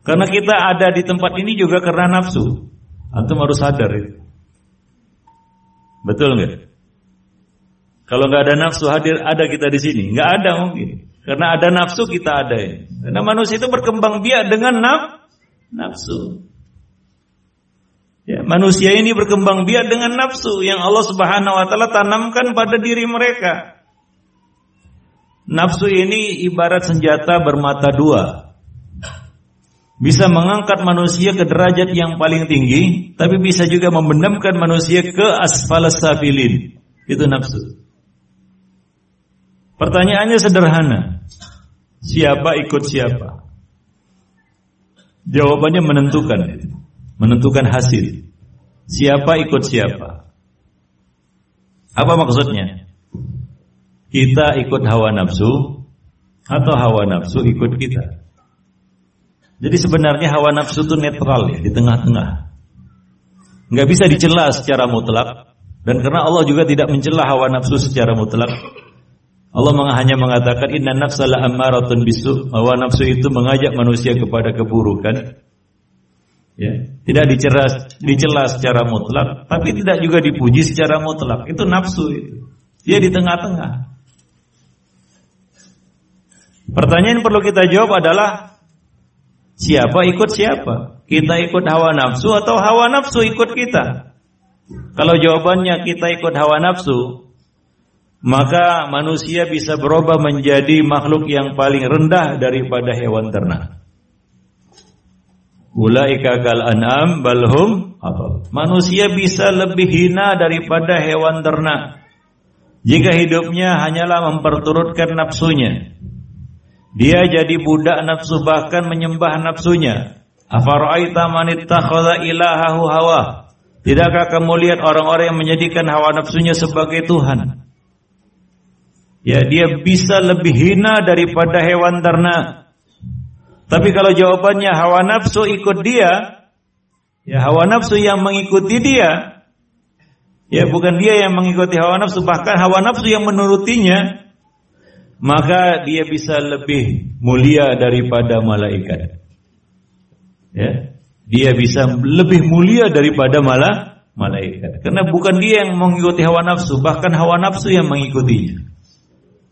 S1: Karena kita ada di tempat ini juga karena nafsu. Antum harus sadar itu. Betul nggak? Kalau nggak ada nafsu hadir ada kita di sini, nggak ada mungkin. Karena ada nafsu kita ada. Ya. Karena manusia itu berkembang biak dengan naf nafsu. Ya, manusia ini berkembang biak dengan nafsu yang Allah Subhanahu wa taala tanamkan pada diri mereka. Nafsu ini ibarat senjata bermata dua. Bisa mengangkat manusia ke derajat yang paling tinggi, tapi bisa juga memendamkan manusia ke asfal safilin. Itu nafsu. Pertanyaannya sederhana. Siapa ikut siapa? Jawabannya menentukan. Menentukan hasil. Siapa ikut siapa? Apa maksudnya? kita ikut hawa nafsu atau hawa nafsu ikut kita. Jadi sebenarnya hawa nafsu itu netral ya di tengah-tengah. Nggak bisa dicela secara mutlak dan karena Allah juga tidak mencela hawa nafsu secara mutlak. Allah hanya mengatakan inna nafsala ammaratun bisu. Hawa nafsu itu mengajak manusia kepada keburukan. Ya, tidak dicela dicela secara mutlak, tapi tidak juga dipuji secara mutlak. Itu nafsu itu. Dia di tengah-tengah. Pertanyaan yang perlu kita jawab adalah siapa ikut siapa? Kita ikut hawa nafsu atau hawa nafsu ikut kita? Kalau jawabannya kita ikut hawa nafsu, maka manusia bisa berubah menjadi makhluk yang paling rendah daripada hewan ternak. Ulaika kal an'am balhum Manusia bisa lebih hina daripada hewan ternak jika hidupnya hanyalah memperturutkan nafsunya. Dia jadi budak nafsu bahkan menyembah nafsunya. Afara'aita man ittakhadha ilahahu hawa? Tidakkah kamu lihat orang-orang yang menjadikan hawa nafsunya sebagai Tuhan? Ya, dia bisa lebih hina daripada hewan ternak. Tapi kalau jawabannya hawa nafsu ikut dia, ya hawa nafsu yang mengikuti dia, ya bukan dia yang mengikuti hawa nafsu, bahkan hawa nafsu yang menurutinya, maka dia bisa lebih mulia daripada malaikat. Ya, dia bisa lebih mulia daripada malah malaikat. Karena bukan dia yang mengikuti hawa nafsu, bahkan hawa nafsu yang mengikutinya.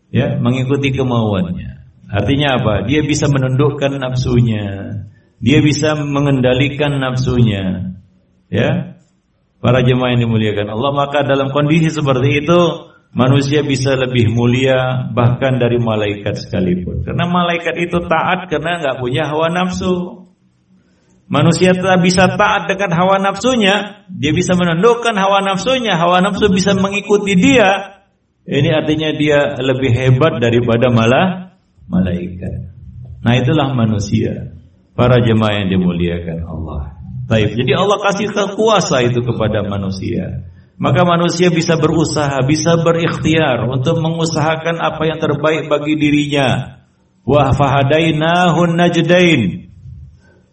S1: Ya, mengikuti kemauannya. Artinya apa? Dia bisa menundukkan nafsunya. Dia bisa mengendalikan nafsunya. Ya. Para jemaah yang dimuliakan Allah, maka dalam kondisi seperti itu manusia bisa lebih mulia bahkan dari malaikat sekalipun. Karena malaikat itu taat karena nggak punya hawa nafsu. Manusia tak bisa taat dengan hawa nafsunya, dia bisa menundukkan hawa nafsunya, hawa nafsu bisa mengikuti dia. Ini artinya dia lebih hebat daripada malah malaikat. Nah itulah manusia, para jemaah yang dimuliakan Allah. Taib. Jadi Allah kasih kekuasa itu kepada manusia maka manusia bisa berusaha, bisa berikhtiar untuk mengusahakan apa yang terbaik bagi dirinya. Wa fahadainahun najdain.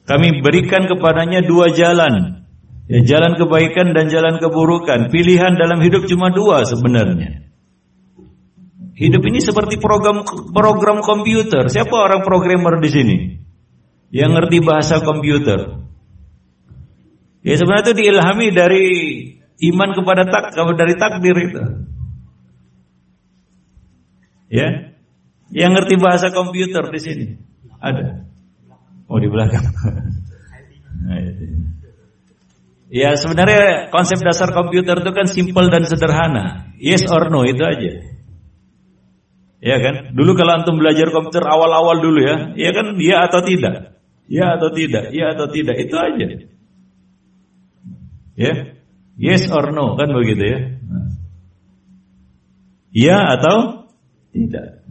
S1: Kami berikan kepadanya dua jalan. Ya, jalan kebaikan dan jalan keburukan. Pilihan dalam hidup cuma dua sebenarnya. Hidup ini seperti program program komputer. Siapa orang programmer di sini? Yang ngerti bahasa komputer. Ya sebenarnya itu diilhami dari Iman kepada tak dari takdir itu. Ya. Yang ngerti bahasa komputer di sini? Ada. Oh di belakang. Ya sebenarnya konsep dasar komputer itu kan simple dan sederhana. Yes or no itu aja. Ya kan? Dulu kalau antum belajar komputer awal-awal dulu ya, ya kan ya atau tidak? Ya atau tidak? Ya atau tidak? Itu aja. Ya. Yes or no kan begitu ya. Ya atau tidak.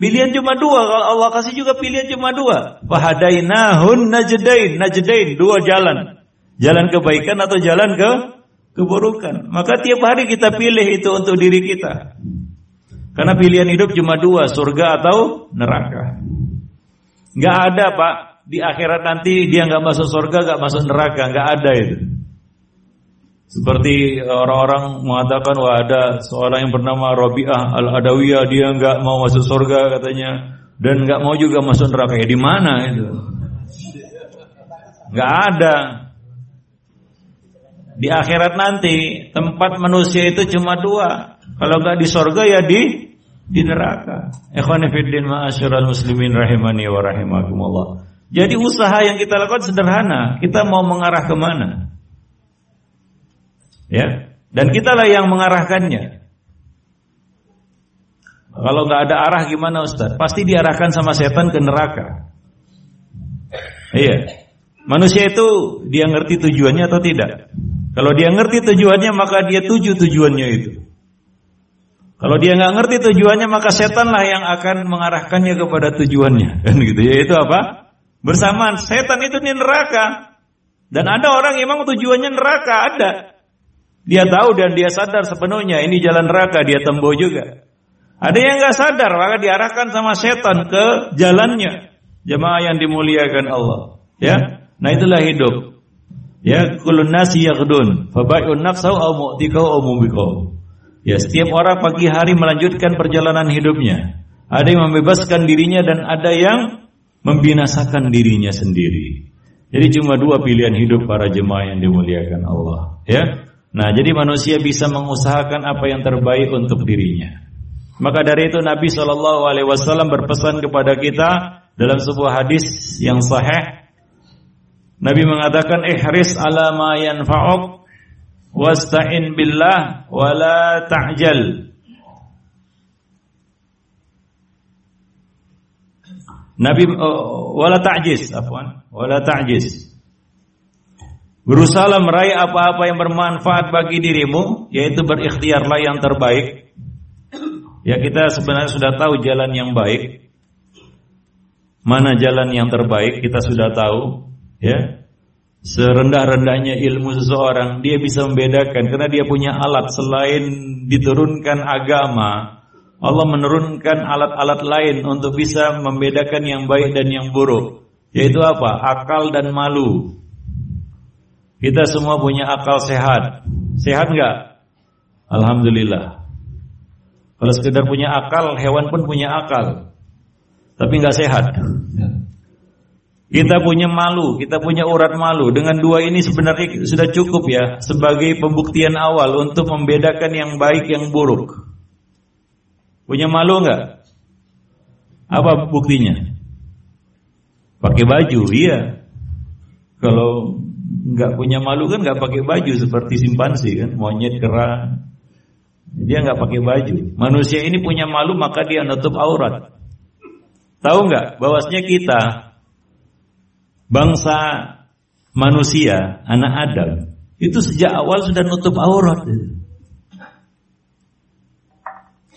S1: Pilihan cuma dua. Kalau Allah kasih juga pilihan cuma dua. Fahadainahun najdain. Najdain. Dua jalan. Jalan kebaikan atau jalan ke keburukan. Maka tiap hari kita pilih itu untuk diri kita. Karena pilihan hidup cuma dua. Surga atau neraka. Gak ada pak. Di akhirat nanti dia nggak masuk surga, nggak masuk neraka. Nggak ada itu. Seperti orang-orang mengatakan wah ada seorang yang bernama Rabi'ah Al-Adawiyah dia nggak mau masuk surga katanya dan nggak mau juga masuk neraka. Ya di mana itu? Nggak ada. Di akhirat nanti tempat manusia itu cuma dua. Kalau nggak di surga ya di di neraka. Ikhwan fillah ma'asyiral muslimin rahimani wa rahimakumullah. Jadi usaha yang kita lakukan sederhana. Kita mau mengarah ke mana? Ya, dan kitalah yang mengarahkannya. Kalau nggak ada arah gimana Ustaz? Pasti diarahkan sama setan ke neraka. Iya. Manusia itu dia ngerti tujuannya atau tidak? Kalau dia ngerti tujuannya maka dia tuju tujuannya itu. Kalau dia nggak ngerti tujuannya maka setanlah yang akan mengarahkannya kepada tujuannya. Kan gitu ya. Itu apa? Bersamaan setan itu di neraka. Dan ada orang yang memang tujuannya neraka ada. Dia tahu dan dia sadar sepenuhnya ini jalan neraka, dia tembo juga. Ada yang nggak sadar, maka diarahkan sama setan ke jalannya. Jemaah yang dimuliakan Allah. Ya, nah itulah hidup. Ya, kulun nasi yaghdun, fabai'un nafsau au mu'tikau au mubikau. Ya, setiap orang pagi hari melanjutkan perjalanan hidupnya. Ada yang membebaskan dirinya dan ada yang membinasakan dirinya sendiri. Jadi cuma dua pilihan hidup para jemaah yang dimuliakan Allah. Ya, Nah, jadi manusia bisa mengusahakan apa yang terbaik untuk dirinya. Maka dari itu Nabi Shallallahu Alaihi Wasallam berpesan kepada kita dalam sebuah hadis yang sahih. Nabi mengatakan, "Ihris ala ma yanfa'uk wasta'in billah wala ta'jal." Nabi uh, wala ta'jiz, afwan, wala ta'jiz. Berusaha meraih apa-apa yang bermanfaat bagi dirimu, yaitu berikhtiarlah yang terbaik. Ya kita sebenarnya sudah tahu jalan yang baik. Mana jalan yang terbaik kita sudah tahu, ya. Serendah-rendahnya ilmu seseorang, dia bisa membedakan karena dia punya alat selain diturunkan agama. Allah menurunkan alat-alat lain untuk bisa membedakan yang baik dan yang buruk. Yaitu apa? Akal dan malu. Kita semua punya akal sehat. Sehat enggak? Alhamdulillah. Kalau sekedar punya akal, hewan pun punya akal. Tapi enggak sehat. Kita punya malu, kita punya urat malu. Dengan dua ini sebenarnya sudah cukup ya sebagai pembuktian awal untuk membedakan yang baik yang buruk. Punya malu enggak? Apa buktinya? Pakai baju, iya. Kalau nggak punya malu kan nggak pakai baju seperti simpansi kan monyet kera dia nggak pakai baju manusia ini punya malu maka dia nutup aurat tahu nggak bahwasanya kita bangsa manusia anak Adam itu sejak awal sudah nutup aurat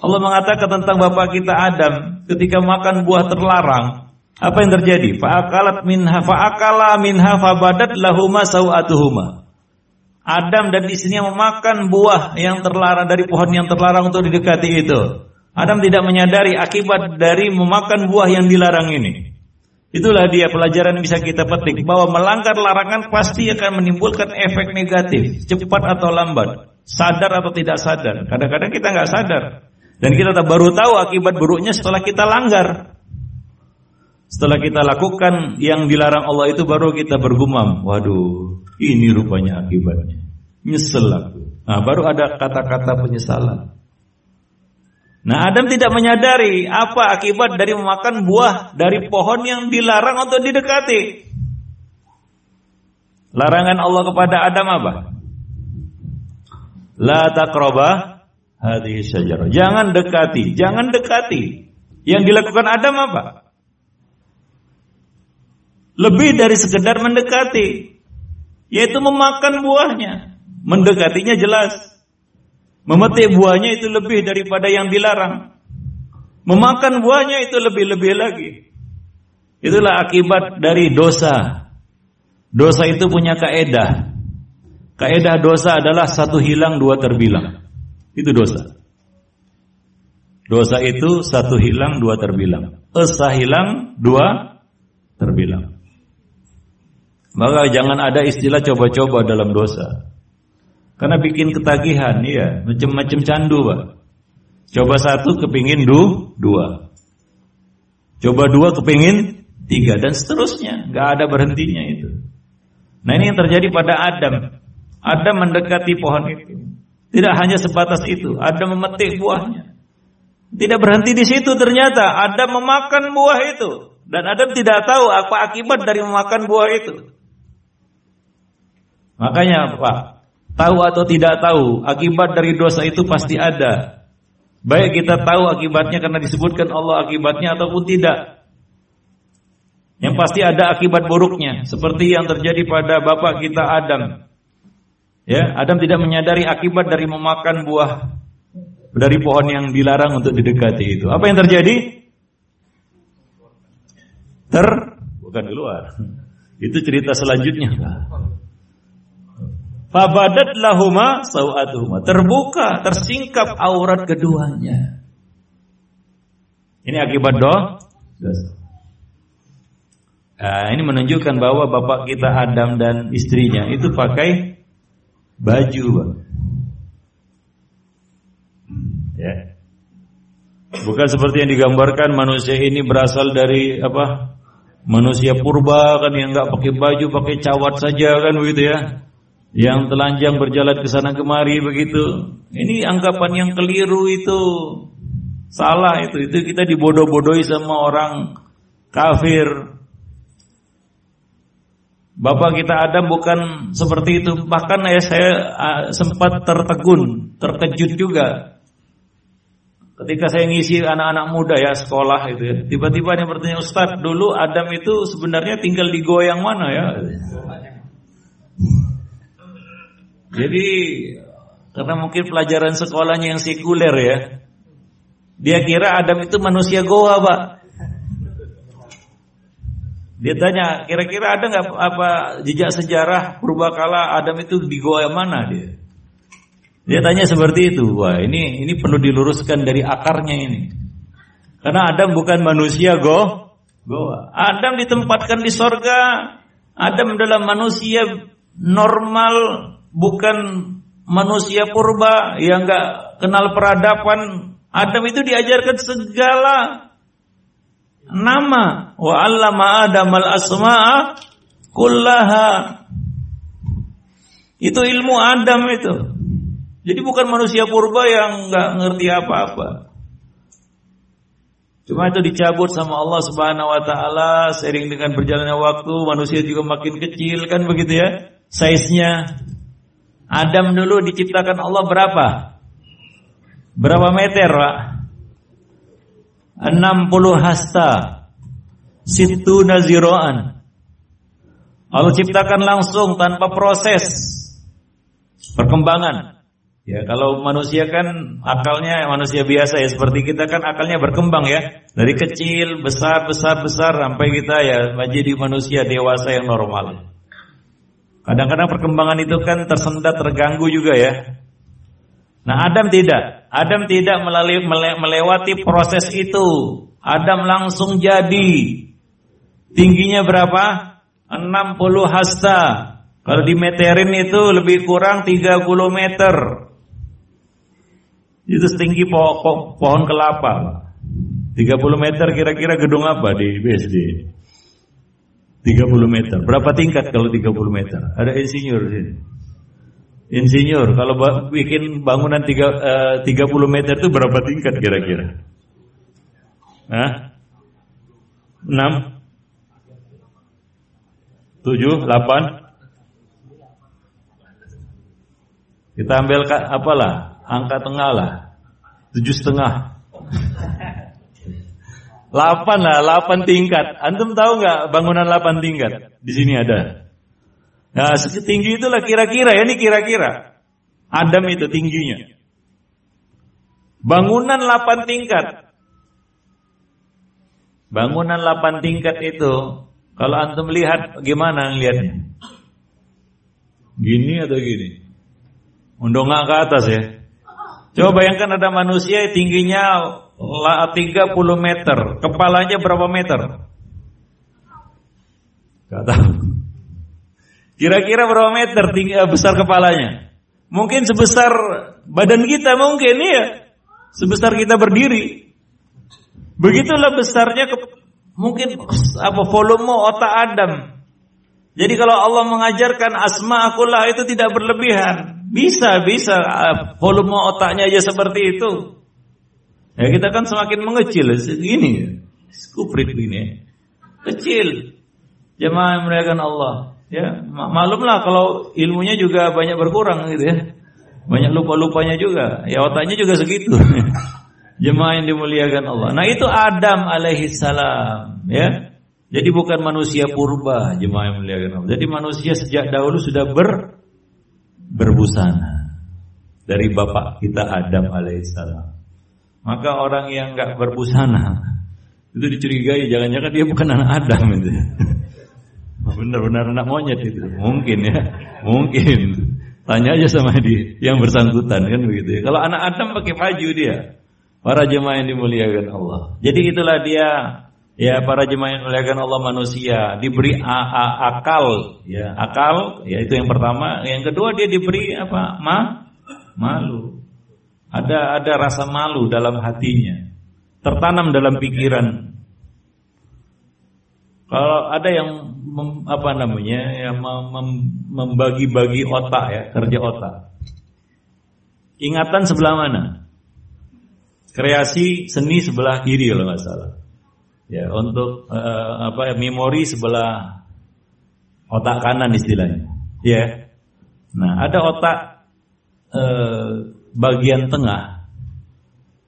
S1: Allah mengatakan tentang bapak kita Adam ketika makan buah terlarang apa yang terjadi? Fa'akalat minha fa'akala minha fabadat lahuma sawatuhuma. Adam dan istrinya memakan buah yang terlarang dari pohon yang terlarang untuk didekati itu. Adam tidak menyadari akibat dari memakan buah yang dilarang ini. Itulah dia pelajaran yang bisa kita petik bahwa melanggar larangan pasti akan menimbulkan efek negatif, cepat atau lambat, sadar atau tidak sadar. Kadang-kadang kita nggak sadar dan kita baru tahu akibat buruknya setelah kita langgar. Setelah kita lakukan yang dilarang Allah itu baru kita bergumam, waduh, ini rupanya akibatnya. Nyesel aku. Nah, baru ada kata-kata penyesalan. Nah, Adam tidak menyadari apa akibat dari memakan buah dari pohon yang dilarang untuk didekati. Larangan Allah kepada Adam apa? La taqraba hadhihi syajarah. Jangan dekati, jangan dekati. Yang dilakukan Adam apa? Lebih dari sekedar mendekati, yaitu memakan buahnya. Mendekatinya jelas. Memetik buahnya itu lebih daripada yang dilarang. Memakan buahnya itu lebih-lebih lagi. Itulah akibat dari dosa. Dosa itu punya kaedah. Kaedah dosa adalah satu hilang dua terbilang. Itu dosa. Dosa itu satu hilang dua terbilang. Esa hilang dua terbilang. Maka jangan ada istilah coba-coba dalam dosa. Karena bikin ketagihan, ya, macam-macam candu, Pak. Coba satu kepingin du, dua. Coba dua kepingin tiga dan seterusnya, nggak ada berhentinya itu. Nah ini yang terjadi pada Adam. Adam mendekati pohon itu. Tidak hanya sebatas itu, Adam memetik buahnya. Tidak berhenti di situ ternyata Adam memakan buah itu dan Adam tidak tahu apa akibat dari memakan buah itu. Makanya Pak, Tahu atau tidak tahu, akibat dari dosa itu pasti ada. Baik kita tahu akibatnya karena disebutkan Allah akibatnya ataupun tidak. Yang pasti ada akibat buruknya, seperti yang terjadi pada bapak kita Adam. Ya, Adam tidak menyadari akibat dari memakan buah dari pohon yang dilarang untuk didekati itu. Apa yang terjadi? Ter bukan keluar. Itu cerita selanjutnya. Fabadat lahuma sawatuhuma. Terbuka, tersingkap aurat keduanya. Ini akibat do. Nah, ini menunjukkan bahwa bapak kita Adam dan istrinya itu pakai baju, Pak. Ya. Bukan seperti yang digambarkan manusia ini berasal dari apa? Manusia purba kan yang nggak pakai baju, pakai cawat saja kan begitu ya yang telanjang berjalan ke sana kemari begitu. Ini anggapan yang keliru itu salah itu. Itu kita dibodoh-bodohi sama orang kafir. Bapak kita Adam bukan seperti itu. Bahkan ya saya sempat tertegun, terkejut juga. Ketika saya ngisi anak-anak muda ya sekolah itu ya. Tiba-tiba dia bertanya, Ustadz dulu Adam itu sebenarnya tinggal di goa yang mana ya? Jadi karena mungkin pelajaran sekolahnya yang sekuler ya. Dia kira Adam itu manusia goa, Pak. Dia tanya, kira-kira ada nggak apa jejak sejarah purbakala Adam itu di goa yang mana dia? Dia tanya seperti itu. Wah, ini ini perlu diluruskan dari akarnya ini. Karena Adam bukan manusia go, goa. Adam ditempatkan di sorga. Adam adalah manusia normal bukan manusia purba yang nggak kenal peradaban. Adam itu diajarkan segala nama wa allama Adam al asma'a kullaha. Itu ilmu Adam itu. Jadi bukan manusia purba yang nggak ngerti apa-apa. Cuma itu dicabut sama Allah Subhanahu wa taala seiring dengan berjalannya waktu manusia juga makin kecil kan begitu ya size-nya Adam dulu diciptakan Allah berapa? Berapa meter, Pak? 60 hasta. Situ naziroan. Allah ciptakan langsung tanpa proses perkembangan. Ya, kalau manusia kan akalnya manusia biasa ya seperti kita kan akalnya berkembang ya. Dari kecil, besar, besar, besar sampai kita ya menjadi manusia dewasa yang normal. Kadang-kadang perkembangan itu kan tersendat, terganggu juga ya. Nah Adam tidak. Adam tidak melalui melewati proses itu. Adam langsung jadi. Tingginya berapa? 60 hasta. Kalau di meterin itu lebih kurang 30 meter. Itu setinggi pohon, pohon kelapa. 30 meter kira-kira gedung apa di BSD? 30 meter. Berapa tingkat kalau 30 meter? Ada insinyur sini. Insinyur, kalau bikin bangunan tiga, uh, 30 meter itu berapa tingkat kira-kira? Hah? 6? 7? 8? Kita ambil apalah, angka tengah lah. Tujuh setengah. Lapan lah, lapan tingkat. Antum tahu nggak bangunan lapan tingkat? Di sini ada. Nah, setinggi itulah kira-kira ya, ini kira-kira. Adam itu tingginya. Bangunan lapan tingkat. Bangunan lapan tingkat itu, kalau antum lihat gimana lihatnya? Gini atau gini? Mendongak ke atas ya. Coba bayangkan ada manusia tingginya 30 meter, kepalanya berapa meter? Gak tahu. Kira-kira berapa meter tinggi, eh, besar kepalanya? Mungkin sebesar badan kita mungkin ya. Sebesar kita berdiri. Begitulah besarnya ke, mungkin apa volume otak Adam. Jadi kalau Allah mengajarkan asma akulah itu tidak berlebihan. Bisa, bisa. Ah, volume otaknya aja seperti itu. Ya kita kan semakin mengecil. Ini, skuprit ini. Kecil. Jemaah merayakan Allah. Ya, maklumlah kalau ilmunya juga banyak berkurang gitu ya. Banyak lupa-lupanya juga. Ya otaknya juga segitu. Jemaah yang dimuliakan Allah. Nah itu Adam alaihi salam. Ya. Jadi bukan manusia purba jemaah yang muliakan Allah. Jadi manusia sejak dahulu sudah ber berbusana dari bapak kita Adam alaihissalam. Maka orang yang nggak berbusana itu dicurigai jangan-jangan dia bukan anak Adam itu. Benar-benar anak monyet itu. Mungkin ya, mungkin. Tanya aja sama dia yang bersangkutan kan begitu ya. Kalau anak Adam pakai baju dia. Para jemaah yang dimuliakan Allah. Jadi itulah dia Ya para jemaah yang dimuliakan Allah manusia diberi a -a akal, ya akal, ya itu yang pertama. Yang kedua dia diberi apa? Ma malu. Ada ada rasa malu dalam hatinya, tertanam dalam pikiran. Kalau ada yang mem, apa namanya, yang mem, membagi-bagi otak ya, kerja otak. Ingatan sebelah mana? Kreasi seni sebelah kiri kalau nggak salah ya untuk uh, apa memori sebelah otak kanan istilahnya ya nah ada otak uh, bagian tengah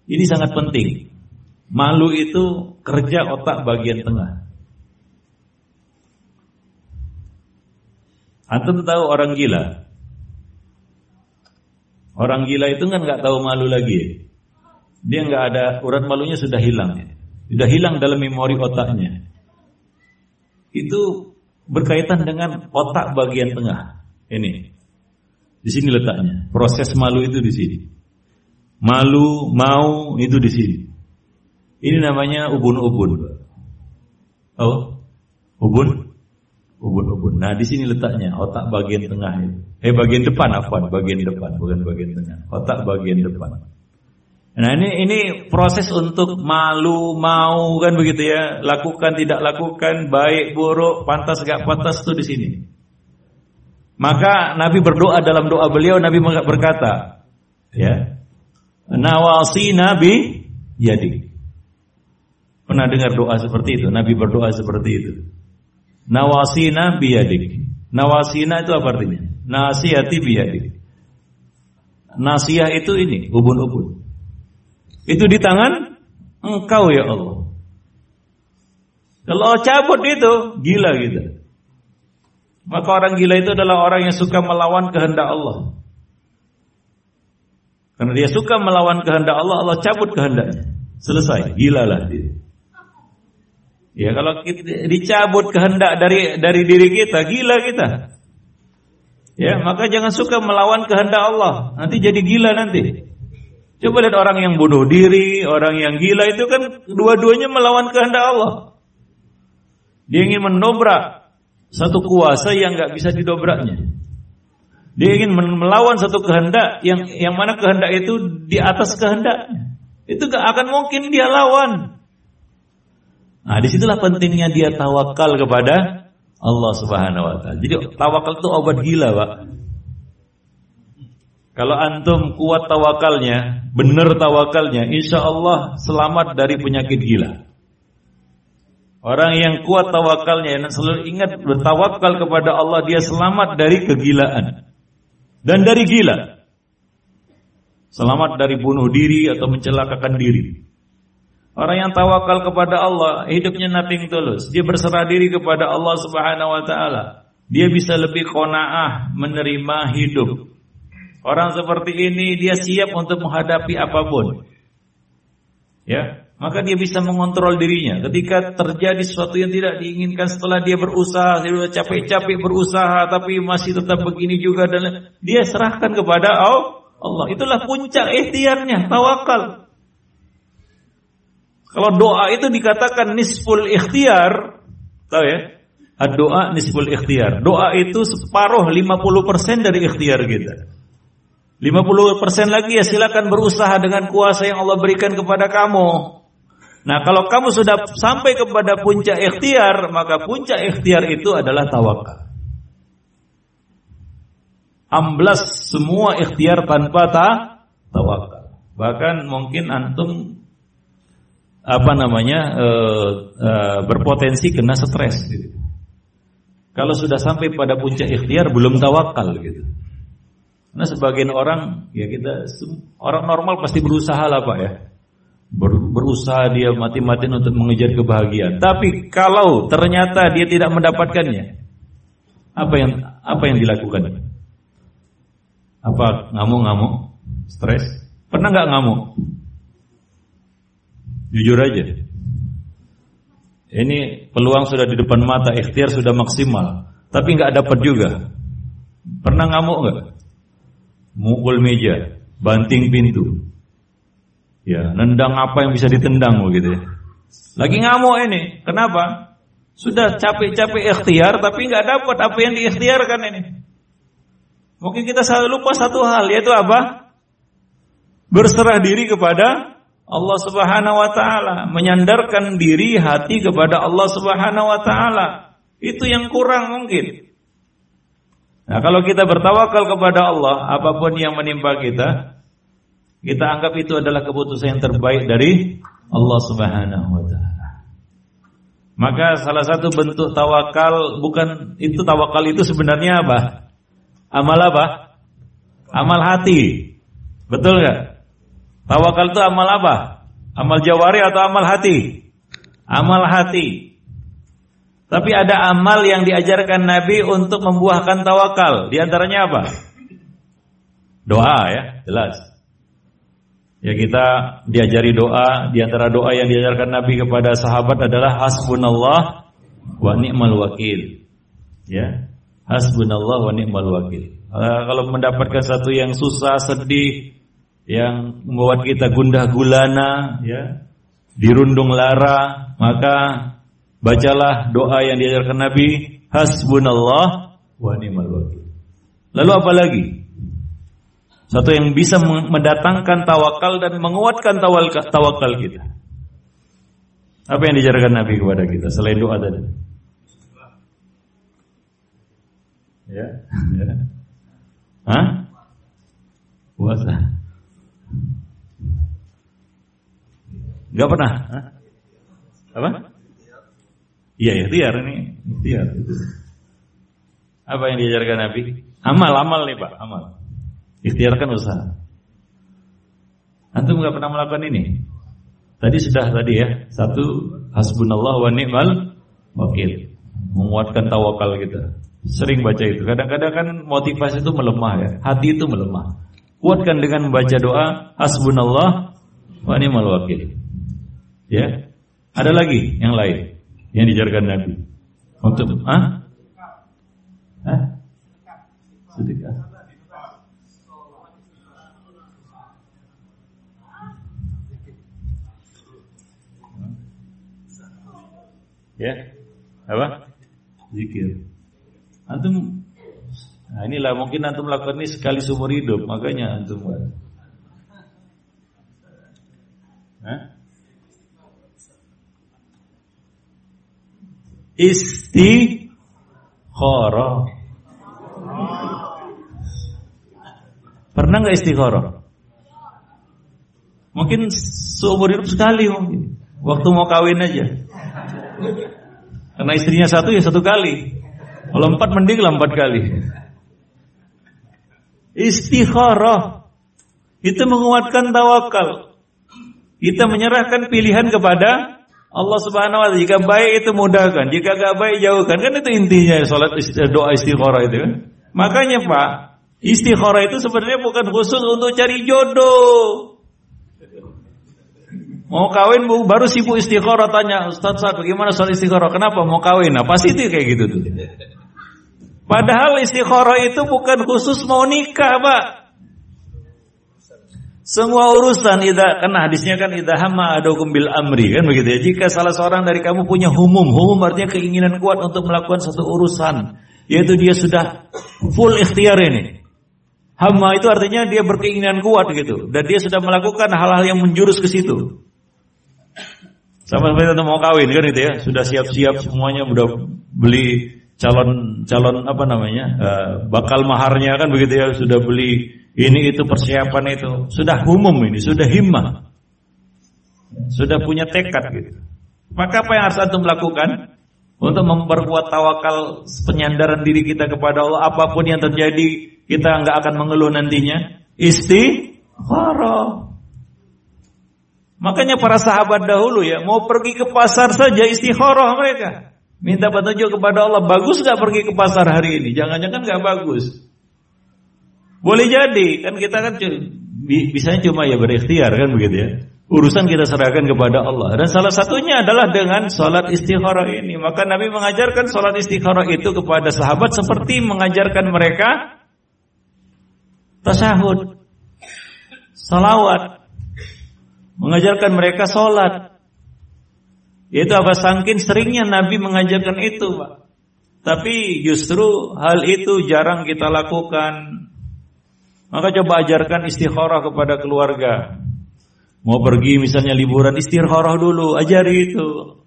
S1: ini sangat penting malu itu kerja otak bagian tengah Antum tahu orang gila? Orang gila itu kan nggak tahu malu lagi. Dia nggak ada urat malunya sudah hilang. Sudah hilang dalam memori otaknya. Itu berkaitan dengan otak bagian tengah. Ini. Di sini letaknya. Proses malu itu di sini. Malu, mau itu di sini. Ini namanya ubun-ubun. Oh, ubun, ubun-ubun. Nah di sini letaknya otak bagian tengah itu. Eh bagian depan apa? Bagian depan, bukan bagian tengah. Otak bagian depan. Nah ini ini proses untuk malu mau kan begitu ya, lakukan tidak lakukan, baik buruk, pantas gak pantas itu di sini. Maka Nabi berdoa dalam doa beliau Nabi berkata, ya, nawasi Nabi jadi. Pernah dengar doa seperti itu? Nabi berdoa seperti itu. Nawasina biyadik. Nawasina itu apa artinya? Nasihati biyadik. Nasihat itu ini, ubun-ubun. Itu di tangan engkau ya Allah. Kalau cabut itu gila gitu. Maka orang gila itu adalah orang yang suka melawan kehendak Allah. Karena dia suka melawan kehendak Allah, Allah cabut kehendaknya. Selesai, gilalah dia. Ya kalau kita dicabut kehendak dari dari diri kita, gila kita. Ya, maka jangan suka melawan kehendak Allah. Nanti jadi gila nanti. Coba lihat orang yang bunuh diri, orang yang gila itu kan dua-duanya melawan kehendak Allah. Dia ingin mendobrak satu kuasa yang nggak bisa didobraknya. Dia ingin melawan satu kehendak yang yang mana kehendak itu di atas kehendaknya. Itu gak akan mungkin dia lawan. Nah, di situlah pentingnya dia tawakal kepada Allah Subhanahu Wa Taala. Jadi tawakal itu obat gila, pak. Kalau antum kuat tawakalnya, benar tawakalnya, insya Allah selamat dari penyakit gila. Orang yang kuat tawakalnya dan selalu ingat bertawakal kepada Allah, dia selamat dari kegilaan dan dari gila. Selamat dari bunuh diri atau mencelakakan diri. Orang yang tawakal kepada Allah, hidupnya nothing tulus. Dia berserah diri kepada Allah Subhanahu wa taala. Dia bisa lebih qanaah menerima hidup Orang seperti ini dia siap untuk menghadapi apa pun. Ya, maka dia bisa mengontrol dirinya. Ketika terjadi sesuatu yang tidak diinginkan setelah dia berusaha, dia capek-capek berusaha tapi masih tetap begini juga dan dia serahkan kepada Allah. Itulah puncak ikhtiarnya, tawakal. Kalau doa itu dikatakan nisful ikhtiar, tahu ya? Doa nisful ikhtiar. Doa itu separuh 50% dari ikhtiar kita. 50% lagi ya silakan berusaha dengan kuasa yang Allah berikan kepada kamu. Nah, kalau kamu sudah sampai kepada puncak ikhtiar, maka puncak ikhtiar itu adalah tawakal. Amblas semua ikhtiar tanpa ta tawakal. Bahkan mungkin antum apa namanya e, e, berpotensi kena stres gitu. Kalau sudah sampai pada puncak ikhtiar belum tawakal gitu. Nah sebagian orang ya kita orang normal pasti berusaha lah pak ya berusaha dia mati-matian untuk mengejar kebahagiaan. Tapi kalau ternyata dia tidak mendapatkannya, apa yang apa yang dilakukan? Apa ngamuk-ngamuk, stres? Pernah nggak ngamuk? Jujur aja. Ini peluang sudah di depan mata, ikhtiar sudah maksimal, tapi nggak dapat juga. Pernah ngamuk nggak? mukul meja, banting pintu. Ya, nendang apa yang bisa ditendang begitu ya. Lagi ngamuk ini. Kenapa? Sudah capek-capek ikhtiar tapi nggak dapat apa yang diikhtiarkan ini. Mungkin kita selalu lupa satu hal yaitu apa? Berserah diri kepada Allah Subhanahu wa taala, menyandarkan diri hati kepada Allah Subhanahu wa taala. Itu yang kurang mungkin. Nah, kalau kita bertawakal kepada Allah, apa pun yang menimpa kita, kita anggap itu adalah keputusan yang terbaik dari Allah Subhanahu wa taala. Maka salah satu bentuk tawakal bukan itu tawakal itu sebenarnya apa? Amal apa? Amal hati. Betul nggak? Tawakal itu amal apa? Amal jawari atau amal hati? Amal hati. Tapi ada amal yang diajarkan Nabi untuk membuahkan tawakal. Di antaranya apa? Doa ya, jelas. Ya kita diajari doa, di antara doa yang diajarkan Nabi kepada sahabat adalah hasbunallah wa ni'mal wakil. Ya. Hasbunallah wa ni'mal wakil. kalau mendapatkan satu yang susah, sedih, yang membuat kita gundah gulana, ya, dirundung lara, maka Bacalah doa yang diajarkan Nabi, hasbunallah wa ni'mal wakil. Lalu apa lagi? Satu yang bisa mendatangkan tawakal dan menguatkan tawakal, kita. Apa yang diajarkan Nabi kepada kita selain doa tadi? Ya. ya. Hah? Puasa. Gak pernah? Hah? Apa? Iya ikhtiar ini ikhtiar. Apa yang diajarkan Nabi? Amal, amal nih Pak, amal. Ikhtiarkan usaha. Antum nggak pernah melakukan ini? Tadi sudah tadi ya, satu hasbunallah wa ni'mal wakil. Menguatkan tawakal kita. Sering baca itu. Kadang-kadang kan motivasi itu melemah ya, hati itu melemah. Kuatkan dengan membaca doa hasbunallah wa ni'mal wakil. Ya. Ada lagi yang lain yang dijarkan Nabi untuk ah ah sedekah ya apa zikir antum nah inilah mungkin antum lakukan ini sekali seumur hidup makanya antum buat istikharah. Pernah
S2: nggak istikharah? Mungkin seumur hidup sekali mungkin. Waktu mau kawin aja. Karena istrinya satu ya satu kali. Kalau empat mending lah empat kali. Istikharah itu menguatkan tawakal. Kita menyerahkan pilihan kepada Allah Subhanahu wa taala. Jika baik itu mudahkan, jika gak baik jauhkan. Kan itu intinya salat doa istikharah itu kan. Makanya Pak, istikharah itu sebenarnya bukan khusus untuk cari jodoh. Mau kawin baru sibuk istikharah tanya Ustaz Ustaz bagaimana soal istikharah Kenapa mau kawin Nah pasti itu kayak gitu tuh Padahal istikharah itu bukan khusus mau nikah Pak semua urusan ida karena hadisnya kan ida hama adukum bil amri kan begitu ya. Jika salah seorang dari kamu punya humum, humum artinya keinginan kuat untuk melakukan satu urusan, yaitu dia sudah full ikhtiar ini. Hama itu artinya dia berkeinginan kuat gitu dan dia sudah melakukan hal-hal yang menjurus ke situ. Sama seperti mau kawin kan itu ya, sudah siap-siap semuanya udah beli calon calon apa namanya uh, bakal maharnya kan begitu ya? Sudah beli ini itu persiapan itu. Sudah umum ini sudah himmah. Sudah punya tekad gitu. Maka apa yang harus antum lakukan? Untuk memperkuat tawakal penyandaran diri kita kepada Allah apa pun yang terjadi kita nggak akan mengeluh nantinya. Istikharah makanya para sahabat dahulu ya mau pergi ke pasar saja istikharah mereka Minta petunjuk kepada Allah. Bagus gak pergi ke pasar hari ini? Jangan-jangan gak bagus. Boleh jadi. Kan kita kan bisanya cuma ya berikhtiar kan begitu ya. Urusan kita serahkan kepada Allah. Dan salah satunya adalah dengan sholat istikharah ini. Maka Nabi mengajarkan sholat istikharah itu kepada sahabat seperti mengajarkan mereka tasahud, salawat, mengajarkan mereka sholat, itu apa sangkin seringnya Nabi mengajarkan itu, Pak. Tapi justru hal itu jarang kita lakukan. Maka coba ajarkan istikharah kepada keluarga. Mau pergi misalnya liburan istikharah dulu, ajari itu.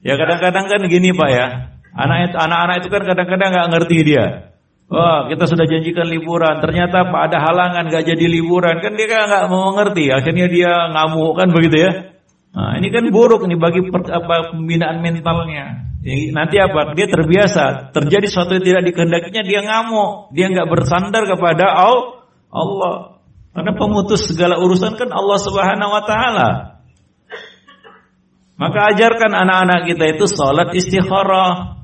S2: Ya kadang-kadang kan gini Pak ya. Anak anak-anak itu kan kadang-kadang nggak ngerti dia. Wah, kita sudah janjikan liburan, ternyata Pak ada halangan nggak jadi liburan, kan dia kan nggak mau mengerti. Akhirnya dia ngamuk kan begitu ya. Nah, ini kan buruk nih bagi per, apa, pembinaan mentalnya. Nanti apa? Dia terbiasa. Terjadi sesuatu yang tidak dikehendakinya, dia ngamuk. Dia nggak bersandar kepada Allah. Karena pemutus segala urusan kan Allah Subhanahu Wa Taala. Maka ajarkan anak-anak kita itu sholat istikharah.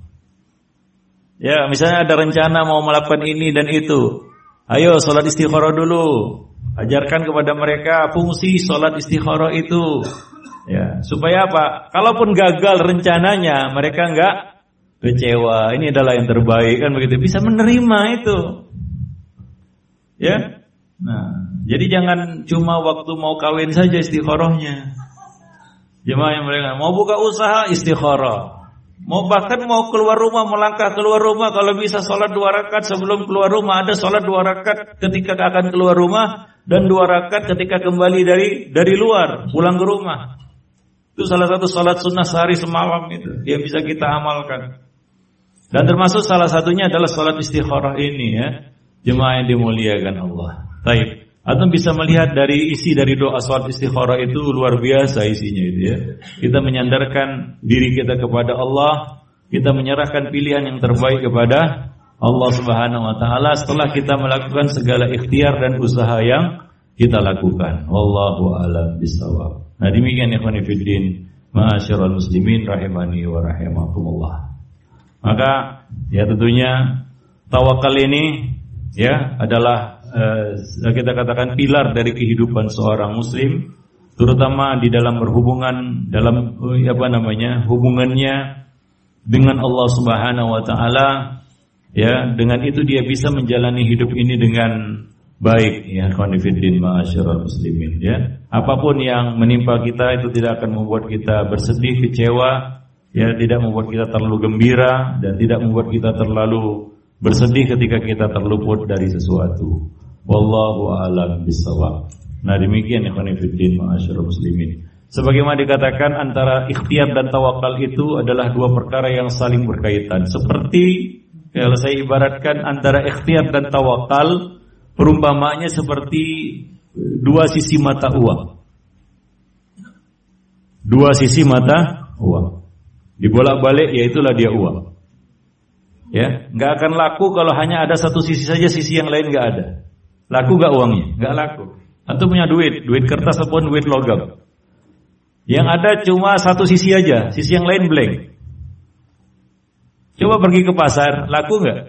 S2: Ya, misalnya ada rencana mau melakukan ini dan itu. Ayo sholat istikharah dulu. Ajarkan kepada mereka fungsi sholat istikharah itu. Ya, supaya apa? Kalaupun gagal rencananya, mereka enggak kecewa. Ini adalah yang terbaik kan begitu. Bisa menerima itu. Ya. Nah, jadi jangan cuma waktu mau kawin saja istikharahnya. Jemaah yang mereka mau buka usaha istikharah. Mau bahkan mau keluar rumah melangkah keluar rumah kalau bisa sholat dua rakaat sebelum keluar rumah ada sholat dua rakaat ketika akan keluar rumah dan dua rakaat ketika kembali dari dari luar pulang ke rumah itu salah satu salat sunnah sehari semalam itu yang bisa kita amalkan. Dan termasuk salah satunya adalah salat istikharah ini ya. Jemaah yang dimuliakan Allah. Baik. Atau bisa melihat dari isi dari doa salat istikharah itu luar biasa isinya itu ya. Kita menyandarkan diri kita kepada Allah, kita menyerahkan pilihan yang terbaik kepada Allah Subhanahu wa taala setelah kita melakukan segala ikhtiar dan usaha yang kita lakukan. Wallahu a'lam bishawab. Nah demikian ya khonifuddin Ma'asyiral muslimin rahimani wa rahimakumullah Maka ya tentunya Tawakal ini ya adalah eh, kita katakan pilar dari kehidupan seorang muslim terutama di dalam berhubungan dalam eh, apa namanya hubungannya dengan Allah Subhanahu wa taala ya dengan itu dia bisa menjalani hidup ini dengan baik ya khonifuddin ma'asyiral muslimin ya. Apa pun yang menimpa kita itu tidak akan membuat kita bersedih kecewa ya tidak membuat kita terlalu gembira dan tidak membuat kita terlalu bersedih ketika kita terluput dari sesuatu wallahu alam bisawab nah demikian ya khonifuddin muslimin sebagaimana dikatakan antara ikhtiar dan tawakal itu adalah dua perkara yang saling berkaitan seperti kalau saya ibaratkan antara ikhtiar dan tawakal perumpamaannya seperti dua sisi mata uang. Dua sisi mata uang. Dibolak-balik yaitulah dia uang. Ya, nggak akan laku kalau hanya ada satu sisi saja, sisi yang lain nggak ada. Laku nggak uangnya? Nggak laku. Atau punya duit, duit kertas ataupun duit logam. Yang ada cuma satu sisi aja, sisi yang lain blank. Coba pergi ke pasar, laku nggak?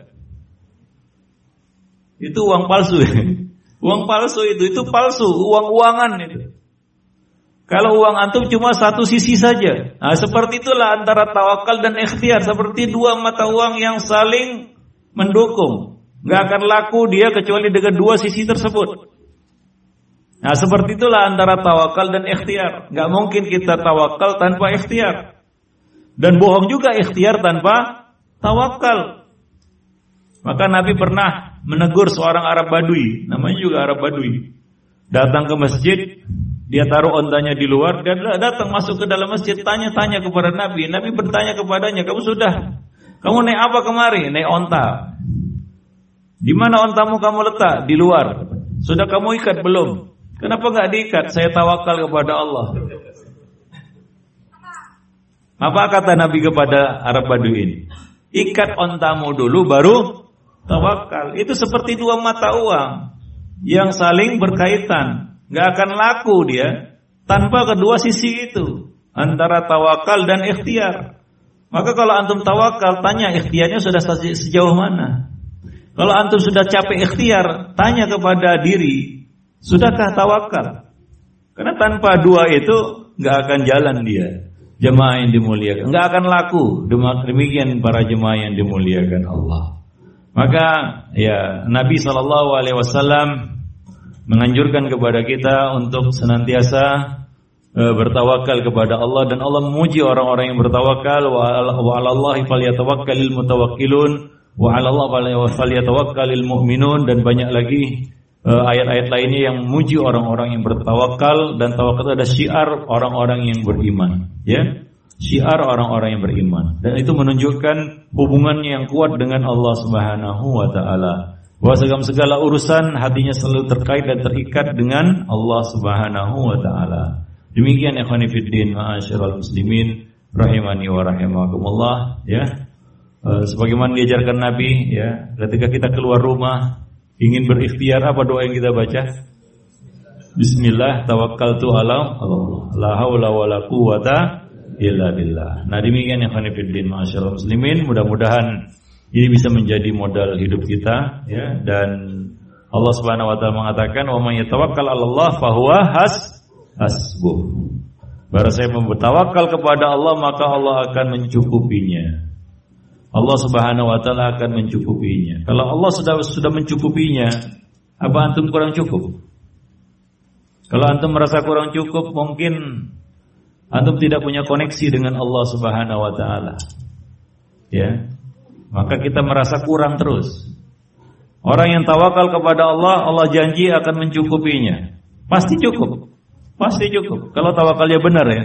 S2: Itu uang palsu. uang palsu itu, itu palsu, uang-uangan itu. Kalau uang antum cuma satu sisi saja. Nah, seperti itulah antara tawakal dan ikhtiar. Seperti dua mata uang yang saling mendukung. Gak akan laku dia kecuali dengan dua sisi tersebut. Nah seperti itulah antara tawakal dan ikhtiar. Gak mungkin kita tawakal tanpa ikhtiar. Dan bohong juga ikhtiar tanpa tawakal. Maka Nabi pernah menegur seorang Arab Badui. Namanya juga Arab Badui. Datang ke masjid. Dia taruh ontanya di luar dan datang masuk ke dalam masjid tanya-tanya kepada Nabi. Nabi bertanya kepadanya, "Kamu sudah kamu naik apa kemari?" "Naik onta." "Di mana ontamu kamu letak?" "Di luar." "Sudah kamu ikat belum?" "Kenapa nggak diikat? Saya tawakal kepada Allah." Apa kata Nabi kepada Arab Baduin? Ikat ontamu dulu baru tawakal. Itu seperti dua mata uang yang saling berkaitan. Gak akan laku dia tanpa kedua sisi itu antara tawakal dan ikhtiar. Maka kalau antum tawakal, tanya ikhtiarnya sudah sejauh mana. Kalau antum sudah capek ikhtiar, tanya kepada diri, sudahkah tawakal? Karena tanpa dua itu nggak akan jalan dia. Jemaah yang dimuliakan, nggak akan laku. Demikian para jemaah yang dimuliakan Allah. Maka ya Nabi Shallallahu Alaihi Wasallam menganjurkan kepada kita untuk senantiasa e, bertawakal kepada Allah dan Allah memuji orang-orang yang bertawakal wa falyatawakkalul mutawakkilun wa 'alallahi falyatawakkalul mu'minun dan banyak lagi e, ayat-ayat lainnya yang memuji orang-orang yang bertawakal dan tawakal itu ada syiar orang-orang yang beriman ya syiar orang-orang yang beriman dan itu menunjukkan hubungannya yang kuat dengan Allah Subhanahu wa taala bahwa segala, urusan hatinya selalu terkait dan terikat dengan Allah Subhanahu wa taala. Demikian ikhwan fillah muslimin rahimani wa rahimakumullah ya. E, sebagaimana diajarkan Nabi ya, ketika kita keluar rumah ingin berikhtiar apa doa yang kita baca? Bismillah tawakkaltu ala Allah. La haula wala quwata illa billah. Nah, demikian ikhwan fillah ma'asyiral muslimin, mudah-mudahan ini bisa menjadi modal hidup kita ya dan Allah Subhanahu wa taala mengatakan wa may yatawakkal 'ala Allah fahuwa has hasbuh. Barang saya bertawakal kepada Allah maka Allah akan mencukupinya. Allah Subhanahu wa taala akan mencukupinya. Kalau Allah sudah sudah mencukupinya, apa antum kurang cukup? Kalau antum merasa kurang cukup, mungkin antum tidak punya koneksi dengan Allah Subhanahu wa taala. Ya maka kita merasa kurang terus. Orang yang tawakal kepada Allah, Allah janji akan mencukupinya. Pasti cukup. Pasti cukup. Kalau tawakalnya benar ya.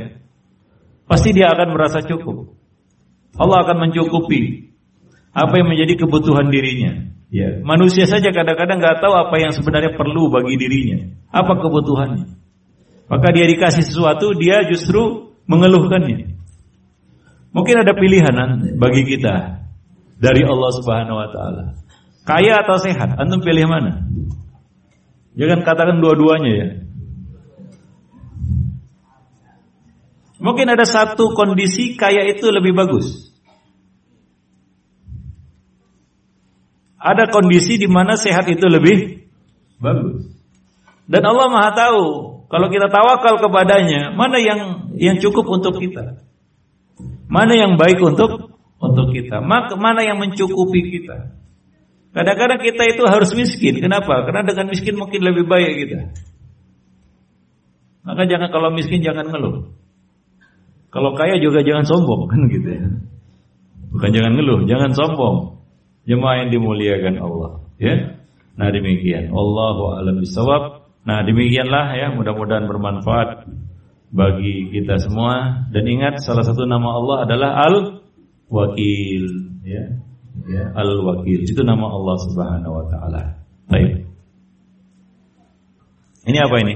S2: Pasti dia akan merasa cukup. Allah akan mencukupi apa yang menjadi kebutuhan dirinya. Ya, manusia saja kadang-kadang nggak tahu apa yang sebenarnya perlu bagi dirinya. Apa kebutuhannya? Maka dia dikasih sesuatu, dia justru mengeluhkannya. Mungkin ada pilihan bagi kita dari Allah Subhanahu wa taala. Kaya atau sehat? Antum pilih mana? Jangan katakan dua-duanya ya. Mungkin ada satu kondisi kaya itu lebih bagus. Ada kondisi di mana sehat itu lebih bagus. Dan Allah Maha tahu kalau kita tawakal kepadanya, mana yang yang cukup untuk kita. Mana yang baik untuk untuk kita. Mana yang mencukupi kita? Kadang-kadang kita itu harus miskin. Kenapa? Karena dengan miskin mungkin lebih baik kita. Maka jangan kalau miskin jangan ngeluh. Kalau kaya juga jangan sombong kan gitu ya. Bukan jangan ngeluh, jangan sombong. Jemaah yang dimuliakan Allah, ya. Nah demikian. Allahu a'lam bishawab. Nah demikianlah ya, mudah-mudahan bermanfaat bagi kita semua dan ingat salah satu nama Allah adalah Al wakil ya ya al wakil itu nama Allah Subhanahu wa taala baik Ini apa ini?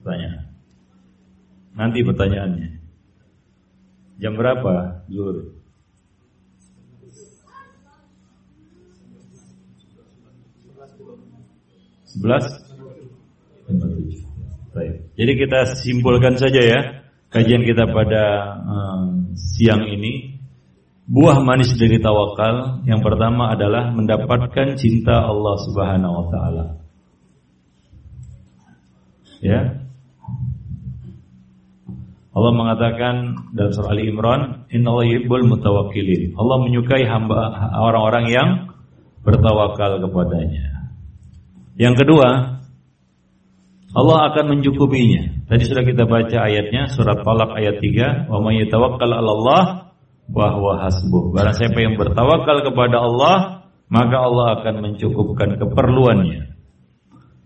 S2: Tanya. Nanti pertanyaannya. Jam berapa zuhur? Sebelas? Baik. Jadi kita simpulkan saja ya kajian kita pada um, siang ini. Buah manis dari tawakal yang pertama adalah mendapatkan cinta Allah Subhanahu wa taala. Ya. Allah mengatakan dalam surah Ali Imran, "Innallaha mutawakkilin." Allah menyukai hamba orang-orang yang bertawakal kepadanya. Yang kedua, Allah akan mencukupinya. Tadi sudah kita baca ayatnya surat Talak ayat 3, "Wa may yatawakkal 'ala Allah wa huwa hasbuh." Barang siapa yang bertawakal kepada Allah, maka Allah akan mencukupkan keperluannya.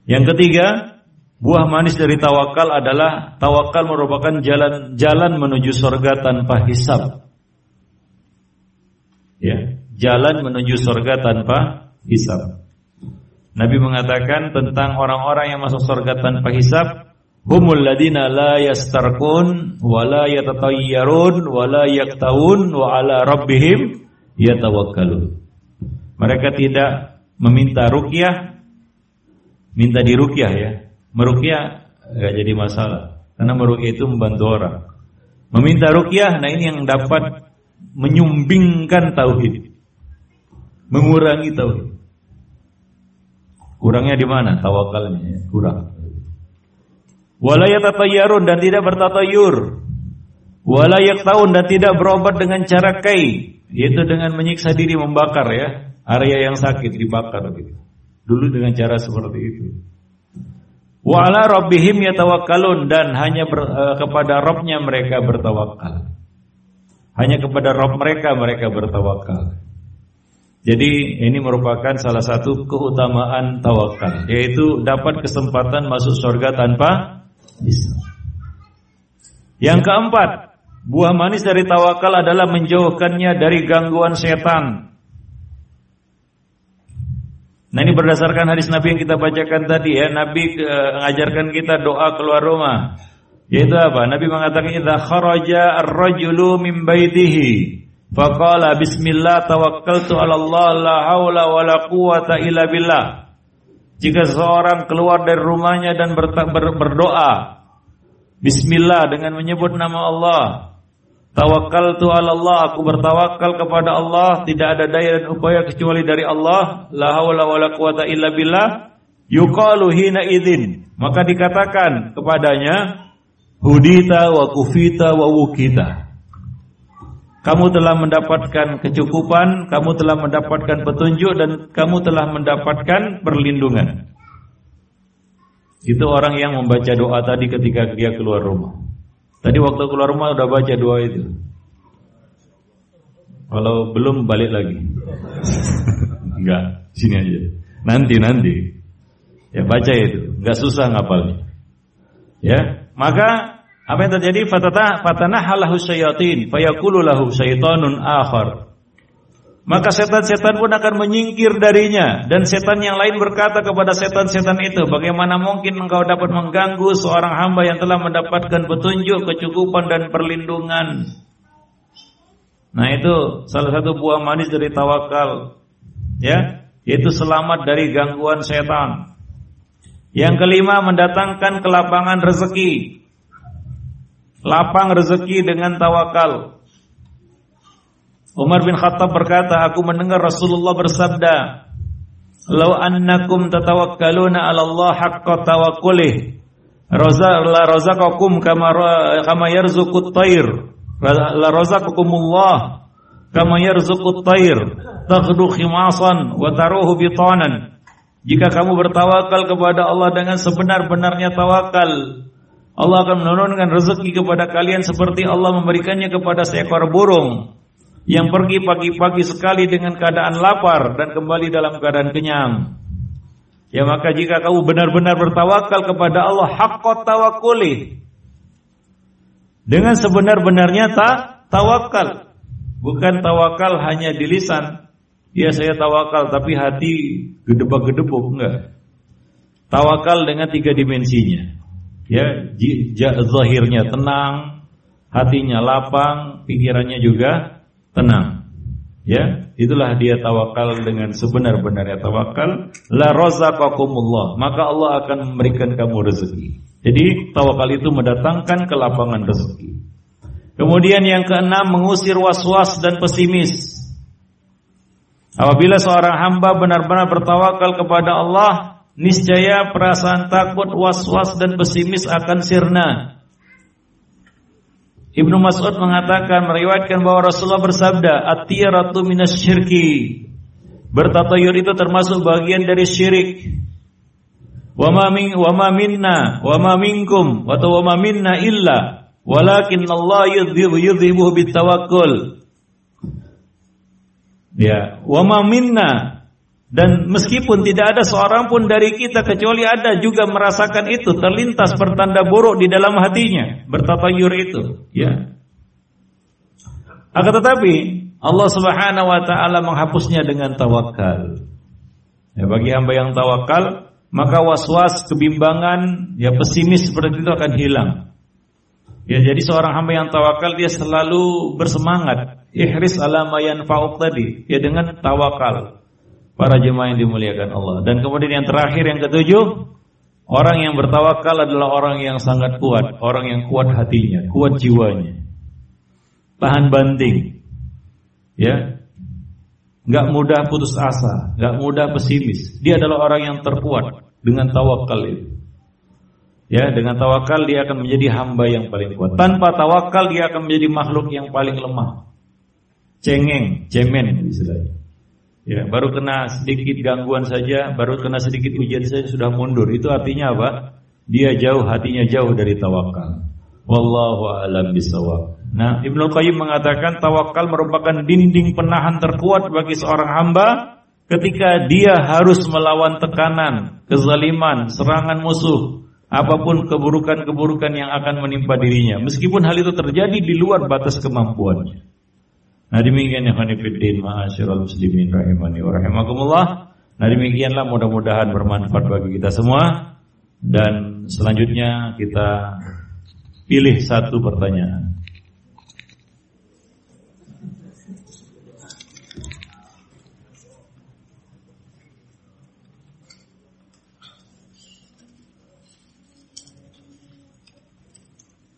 S2: Yang ketiga, buah manis dari tawakal adalah tawakal merupakan jalan jalan menuju surga tanpa hisab. Ya, jalan menuju surga tanpa hisab. Nabi mengatakan tentang orang-orang yang masuk surga tanpa hisab, humul ladina la yastarqun wa la yatatayyarun wa la yaktawun wa ala rabbihim yatawakkalun. Mereka tidak meminta rukyah, minta dirukyah ya. Merukyah enggak jadi masalah karena merukyah itu membantu orang. Meminta rukyah, nah ini yang dapat menyumbingkan tauhid. Mengurangi tauhid. Kurangnya di mana? Tawakalnya ya. kurang. Wala yatatayyarun dan tidak bertatayur. Wala tahun dan tidak berobat dengan cara kai, yaitu dengan menyiksa diri membakar ya, area yang sakit dibakar gitu. Dulu dengan cara seperti itu. Wa ala rabbihim yatawakkalun dan hanya ber, uh, kepada Rabbnya mereka bertawakal. Hanya kepada Rabb mereka mereka bertawakal. Jadi ini merupakan salah satu keutamaan tawakal, yaitu dapat kesempatan masuk surga tanpa bisa. Yang keempat, buah manis dari tawakal adalah menjauhkannya dari gangguan setan. Nah ini berdasarkan hadis Nabi yang kita bacakan tadi ya, Nabi uh, mengajarkan kita doa keluar rumah. Yaitu apa? Nabi mengatakan idza kharaja ar-rajulu min baitihi Faqala bismillah tawakkaltu 'ala Allah la haula wala quwata illa billah. Jika seseorang keluar dari rumahnya dan ber ber berdoa Bismillah dengan menyebut nama Allah Tawakkaltu 'ala Allah aku bertawakal kepada Allah. Tidak ada daya dan upaya kecuali dari Allah. La haula wala quwata illa billah. Yuqalu hina maka dikatakan kepadanya hudita wa kufita wa wukita. Kamu telah mendapatkan kecukupan, kamu telah mendapatkan petunjuk dan kamu telah mendapatkan perlindungan. Itu orang yang membaca doa tadi ketika dia keluar rumah. Tadi waktu keluar rumah udah baca doa itu. Kalau belum balik lagi. Enggak, sini aja. Nanti nanti. Ya baca itu, enggak susah ngapalnya. Ya, maka apa yang terjadi? Fatata fatana halahu syayatin, fayaqulu lahu syaitanun akhar. Maka setan-setan pun akan menyingkir darinya dan setan yang lain berkata kepada setan-setan itu, bagaimana mungkin engkau dapat mengganggu seorang hamba yang telah mendapatkan petunjuk, kecukupan dan perlindungan? Nah, itu salah satu buah manis dari tawakal. Ya, yaitu selamat dari gangguan setan. Yang kelima mendatangkan kelapangan rezeki lapang rezeki dengan tawakal. Umar bin Khattab berkata, aku mendengar Rasulullah bersabda, "Lau annakum tatawakkaluna 'ala Allah haqqa tawakkulih, la razaqakum kama kama yarzuqut tayr, la razaqakumullah kama yarzuqut tayr, taghdu khimasan wa taruhu bitanan." Jika kamu bertawakal kepada Allah dengan sebenar-benarnya tawakal, Allah akan menurunkan rezeki kepada kalian seperti Allah memberikannya kepada seekor burung yang pergi pagi-pagi sekali dengan keadaan lapar dan kembali dalam keadaan kenyang. Ya maka jika kamu benar-benar bertawakal kepada Allah haqqat tawakkuli. Dengan sebenar-benarnya tak tawakal. Bukan tawakal hanya di lisan. Ya saya tawakal tapi hati gedebak-gedebuk enggak. Tawakal dengan tiga dimensinya. Ya, zahirnya tenang, hatinya lapang, pikirannya juga tenang. Ya, itulah dia tawakal dengan sebenar-benarnya tawakal. La razaqakumullah, maka Allah akan memberikan kamu rezeki. Jadi tawakal itu mendatangkan kelapangan rezeki. Kemudian yang keenam mengusir was-was dan pesimis. Apabila seorang hamba benar-benar bertawakal kepada Allah, niscaya perasaan takut, was-was dan pesimis akan sirna. Ibnu Mas'ud mengatakan meriwayatkan bahwa Rasulullah bersabda, "At-tiyaratu minasyirki." Bertatayur itu termasuk bagian dari syirik. Wa ma min wa ma minna wa ma minkum wa wa ma minna illa walakin Allah yudhibu yudhibu bitawakkul. Ya, wa ma minna dan meskipun tidak ada seorang pun dari kita kecuali ada juga merasakan itu terlintas pertanda buruk di dalam hatinya, bertatayur itu, ya. Akan tetapi Allah Subhanahu wa taala menghapusnya dengan tawakal. Ya, bagi hamba yang tawakal, maka was-was, kebimbangan, ya pesimis seperti itu akan hilang. Ya, jadi seorang hamba yang tawakal dia selalu bersemangat, ihris ala ma yanfa'uk tadi, ya dengan tawakal. Para jemaah yang dimuliakan Allah. Dan kemudian yang terakhir yang ketujuh, orang yang bertawakal adalah orang yang sangat kuat, orang yang kuat hatinya, kuat jiwanya. Tahan banting. Ya. Enggak mudah putus asa, enggak mudah pesimis. Dia adalah orang yang terkuat dengan tawakal itu. Ya, dengan tawakal dia akan menjadi hamba yang paling kuat. Tanpa tawakal dia akan menjadi makhluk yang paling lemah. Cengeng, cemen istilahnya. Ya, baru kena sedikit gangguan saja, baru kena sedikit ujian saja sudah mundur. Itu artinya apa? Dia jauh hatinya jauh dari tawakal. Wallahu a'lam bisawab. Nah, Ibnu Qayyim mengatakan tawakal merupakan dinding penahan terkuat bagi seorang hamba ketika dia harus melawan tekanan, kezaliman, serangan musuh, apa pun keburukan-keburukan yang akan menimpa dirinya meskipun hal itu terjadi di luar batas kemampuannya. Nah demikian ya khanifiddin ma'asyiral muslimin rahimani wa rahimakumullah. Nah demikianlah mudah-mudahan bermanfaat bagi kita semua dan selanjutnya kita pilih satu pertanyaan.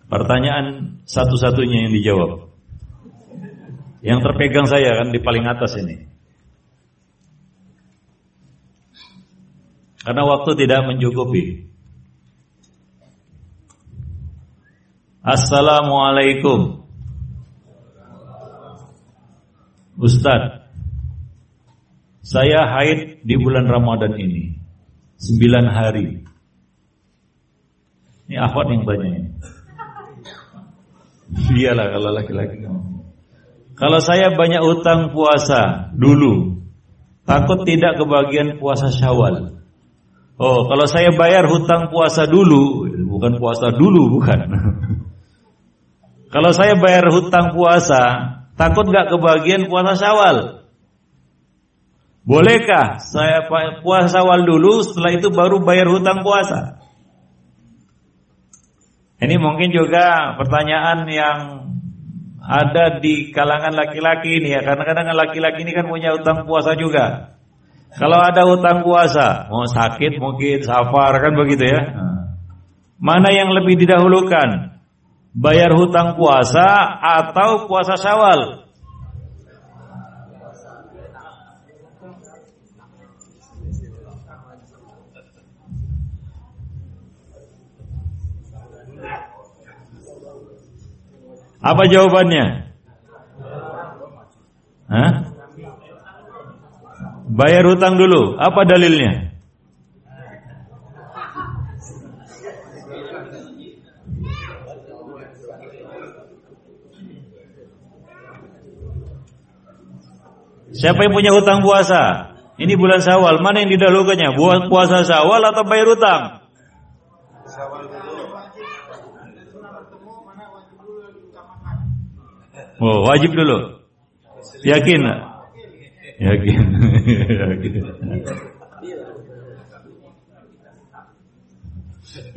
S2: Pertanyaan satu-satunya yang dijawab. Yang terpegang saya kan di paling atas ini. Karena waktu tidak mencukupi. Assalamualaikum. Ustadz, saya haid di bulan Ramadan ini. Sembilan hari. Ini akhwat yang tanya ini. Iyalah kalau laki-laki Kalau saya banyak utang puasa dulu, takut tidak kebagian puasa Syawal. Oh, kalau saya bayar hutang puasa dulu, bukan puasa dulu, bukan. kalau saya bayar hutang puasa, takut nggak kebagian puasa Syawal? Bolehkah saya puasa Syawal dulu, setelah itu baru bayar hutang puasa? Ini mungkin juga pertanyaan yang ada di kalangan laki-laki ini ya, karena kadang laki-laki ini kan punya utang puasa juga. Kalau ada utang puasa, mau sakit mungkin safar kan begitu ya. Mana yang lebih didahulukan? Bayar hutang puasa atau puasa Syawal? Apa jawabannya? Hah? Bayar hutang dulu. Apa dalilnya? Siapa yang punya hutang puasa? Ini bulan Syawal, mana yang didahulukannya? Buat puasa Syawal atau bayar hutang? Oh, wajib dulu. Yakin? Yakin. Yakin.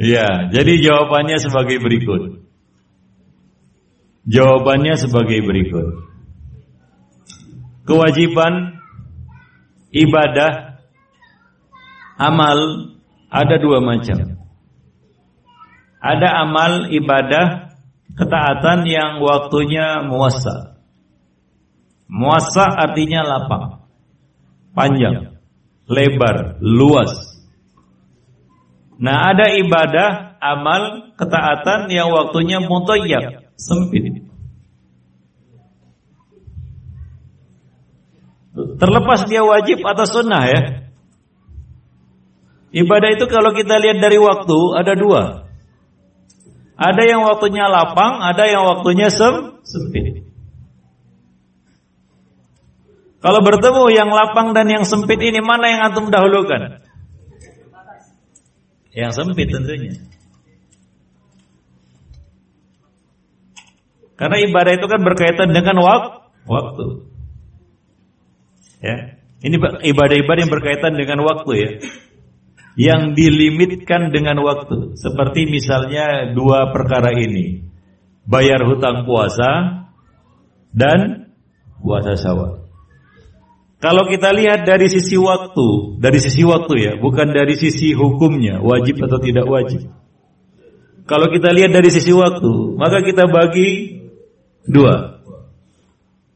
S2: Ya, jadi jawabannya sebagai berikut. Jawabannya sebagai berikut. Kewajiban ibadah amal ada dua macam. Ada amal ibadah ketaatan yang waktunya muasa. Muasa artinya lapang, panjang, lebar, luas. Nah, ada ibadah amal ketaatan yang waktunya mutayyab, sempit. Terlepas dia wajib atau sunnah ya. Ibadah itu kalau kita lihat dari waktu ada dua. Ada yang waktunya lapang, ada yang waktunya sem sempit. Kalau bertemu yang lapang dan yang sempit ini mana yang antum dahulukan? Yang sempit tentunya. Karena ibadah itu kan berkaitan dengan wak waktu. Ya. Ini ibadah-ibadah yang berkaitan dengan waktu ya. Yang dilimitkan dengan waktu. Seperti misalnya dua perkara ini. Bayar hutang puasa dan puasa syawal. Kalau kita lihat dari sisi waktu, dari sisi waktu ya, bukan dari sisi hukumnya, wajib atau tidak wajib. Kalau kita lihat dari sisi waktu, maka kita bagi dua.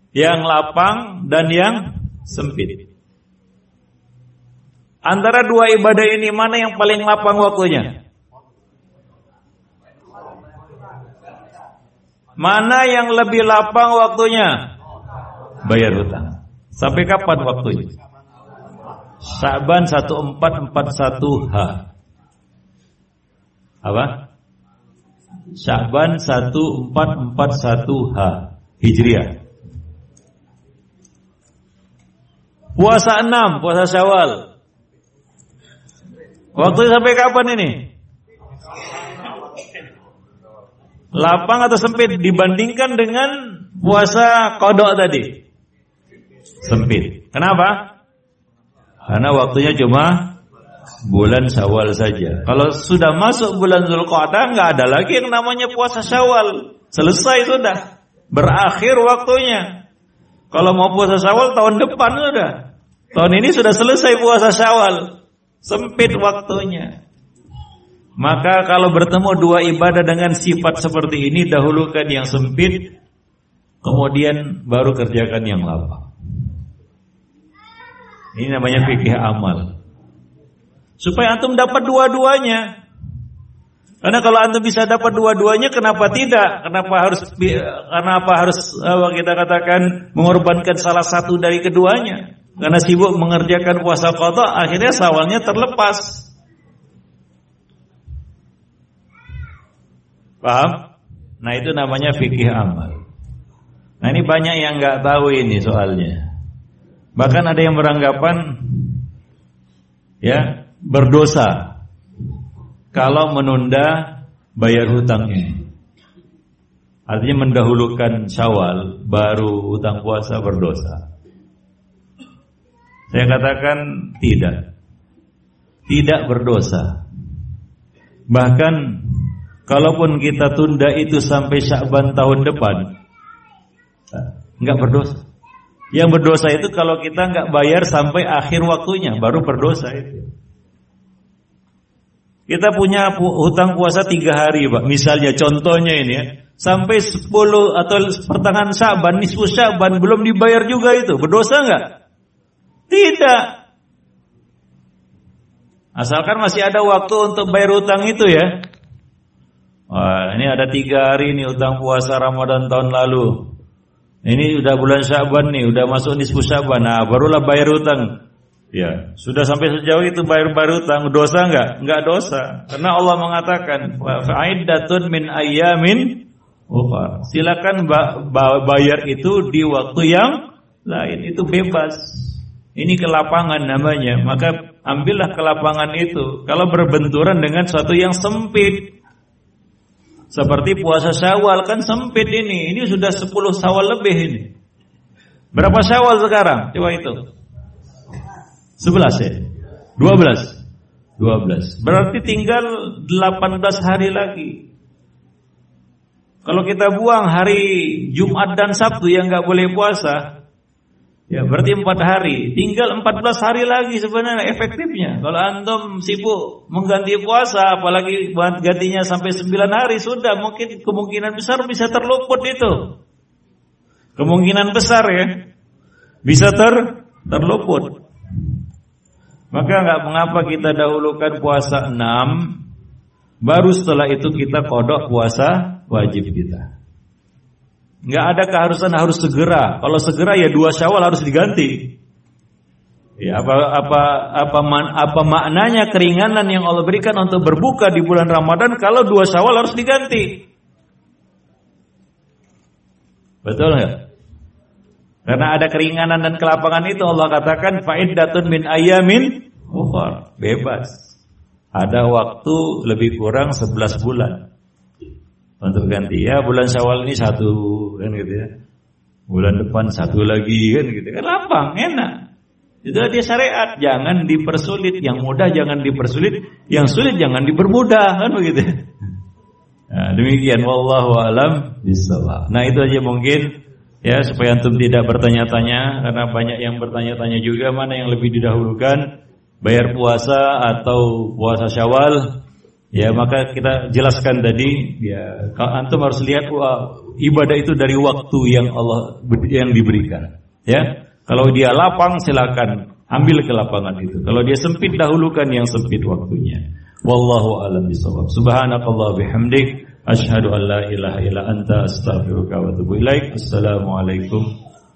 S2: Yang lapang dan yang sempit. Antara dua ibadah ini mana yang paling lapang waktunya? Mana yang lebih lapang waktunya? Bayar hutang. Sampai kapan waktunya? Sa'ban 1441 H. Apa? Sa'ban 1441 H. Hijriah. Puasa enam, puasa Syawal. Waktu sampai kapan ini? Lapang atau sempit dibandingkan dengan puasa kodok tadi? Sempit. Kenapa? Karena waktunya cuma bulan Syawal saja. Kalau sudah masuk bulan Zulqa'dah nggak ada lagi yang namanya puasa Syawal. Selesai sudah. Berakhir waktunya. Kalau mau puasa Syawal tahun depan sudah. Tahun ini sudah selesai puasa Syawal. Sempit waktunya. Maka kalau bertemu dua ibadah dengan sifat seperti ini dahulukan yang sempit kemudian baru kerjakan yang lapang. Ini namanya fikih amal. Supaya antum dapat dua-duanya. Karena kalau anda bisa dapat dua-duanya, kenapa tidak? Kenapa harus kenapa harus kita katakan mengorbankan salah satu dari keduanya? Karena sibuk mengerjakan puasa kota, akhirnya sawalnya terlepas. Paham? Nah itu namanya fikih amal. Nah ini banyak yang nggak tahu ini soalnya. Bahkan ada yang beranggapan ya berdosa kalau menunda bayar hutangnya. Artinya mendahulukan syawal baru hutang puasa berdosa. Saya katakan tidak. Tidak berdosa. Bahkan kalaupun kita tunda itu sampai Syakban tahun depan, nggak berdosa. Yang berdosa itu kalau kita nggak bayar sampai akhir waktunya, baru berdosa itu. Kita punya hutang puasa tiga hari, Pak. Misalnya contohnya ini ya. Sampai sepuluh atau pertengahan Syaban, nisfu Syaban belum dibayar juga itu. Berdosa nggak? Tidak. Asalkan masih ada waktu untuk bayar hutang itu ya. Wah, ini ada tiga hari nih hutang puasa Ramadan tahun lalu. Ini udah bulan Syaban nih, udah masuk nisfu Syaban. Nah, barulah bayar hutang. Ya, sudah sampai sejauh itu bayar baru utang dosa enggak? Enggak dosa. Karena Allah mengatakan fa'iddatun min ayyamin ukhra. Silakan bayar itu di waktu yang lain itu bebas. Ini kelapangan namanya. Maka ambillah kelapangan itu. Kalau berbenturan dengan suatu yang sempit. Seperti puasa Syawal kan sempit ini. Ini sudah 10 Syawal lebih ini. Berapa Syawal sekarang? Coba itu. 11 ya? 12. 12. Berarti tinggal 18 hari lagi. Kalau kita buang hari Jumat dan Sabtu yang nggak boleh puasa, ya berarti empat hari. Tinggal 14 hari lagi sebenarnya efektifnya. Kalau antum sibuk mengganti puasa, apalagi gantinya sampai 9 hari sudah mungkin kemungkinan besar bisa terluput itu. Kemungkinan besar ya bisa ter terluput. Maka nggak mengapa kita dahulukan puasa 6 baru setelah itu kita kodok puasa wajib kita. Nggak ada keharusan harus segera. Kalau segera ya dua syawal harus diganti. Ya, apa apa apa man, apa maknanya keringanan yang Allah berikan untuk berbuka di bulan Ramadan kalau dua syawal harus diganti? Betul nggak? Karena ada keringanan dan kelapangan itu Allah katakan faidatun min ayamin. Bebas. Ada waktu lebih kurang 11 bulan untuk ganti. Ya bulan Syawal ini satu kan gitu ya. Bulan depan satu lagi kan gitu. Kan lapang enak. Itu dia syariat, jangan dipersulit, yang mudah jangan dipersulit, yang sulit jangan dipermudah kan begitu. Nah, demikian. Wallahu alam bisawab. Nah, itu aja mungkin ya supaya antum tidak bertanya-tanya. Karena banyak yang bertanya-tanya juga mana yang lebih didahulukan. Bayar puasa atau puasa Syawal Ya maka kita jelaskan tadi ya kalau antum harus lihat wah, ibadah itu dari waktu yang Allah yang diberikan. Ya. Kalau dia lapang silakan ambil ke lapangan itu. Kalau dia sempit dahulukan yang sempit waktunya. Wallahu a'lam bishawab. Subhanakallah bihamdik asyhadu an la ilaha illa anta astaghfiruka wa atubu ilaik. Assalamualaikum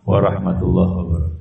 S2: warahmatullahi wabarakatuh.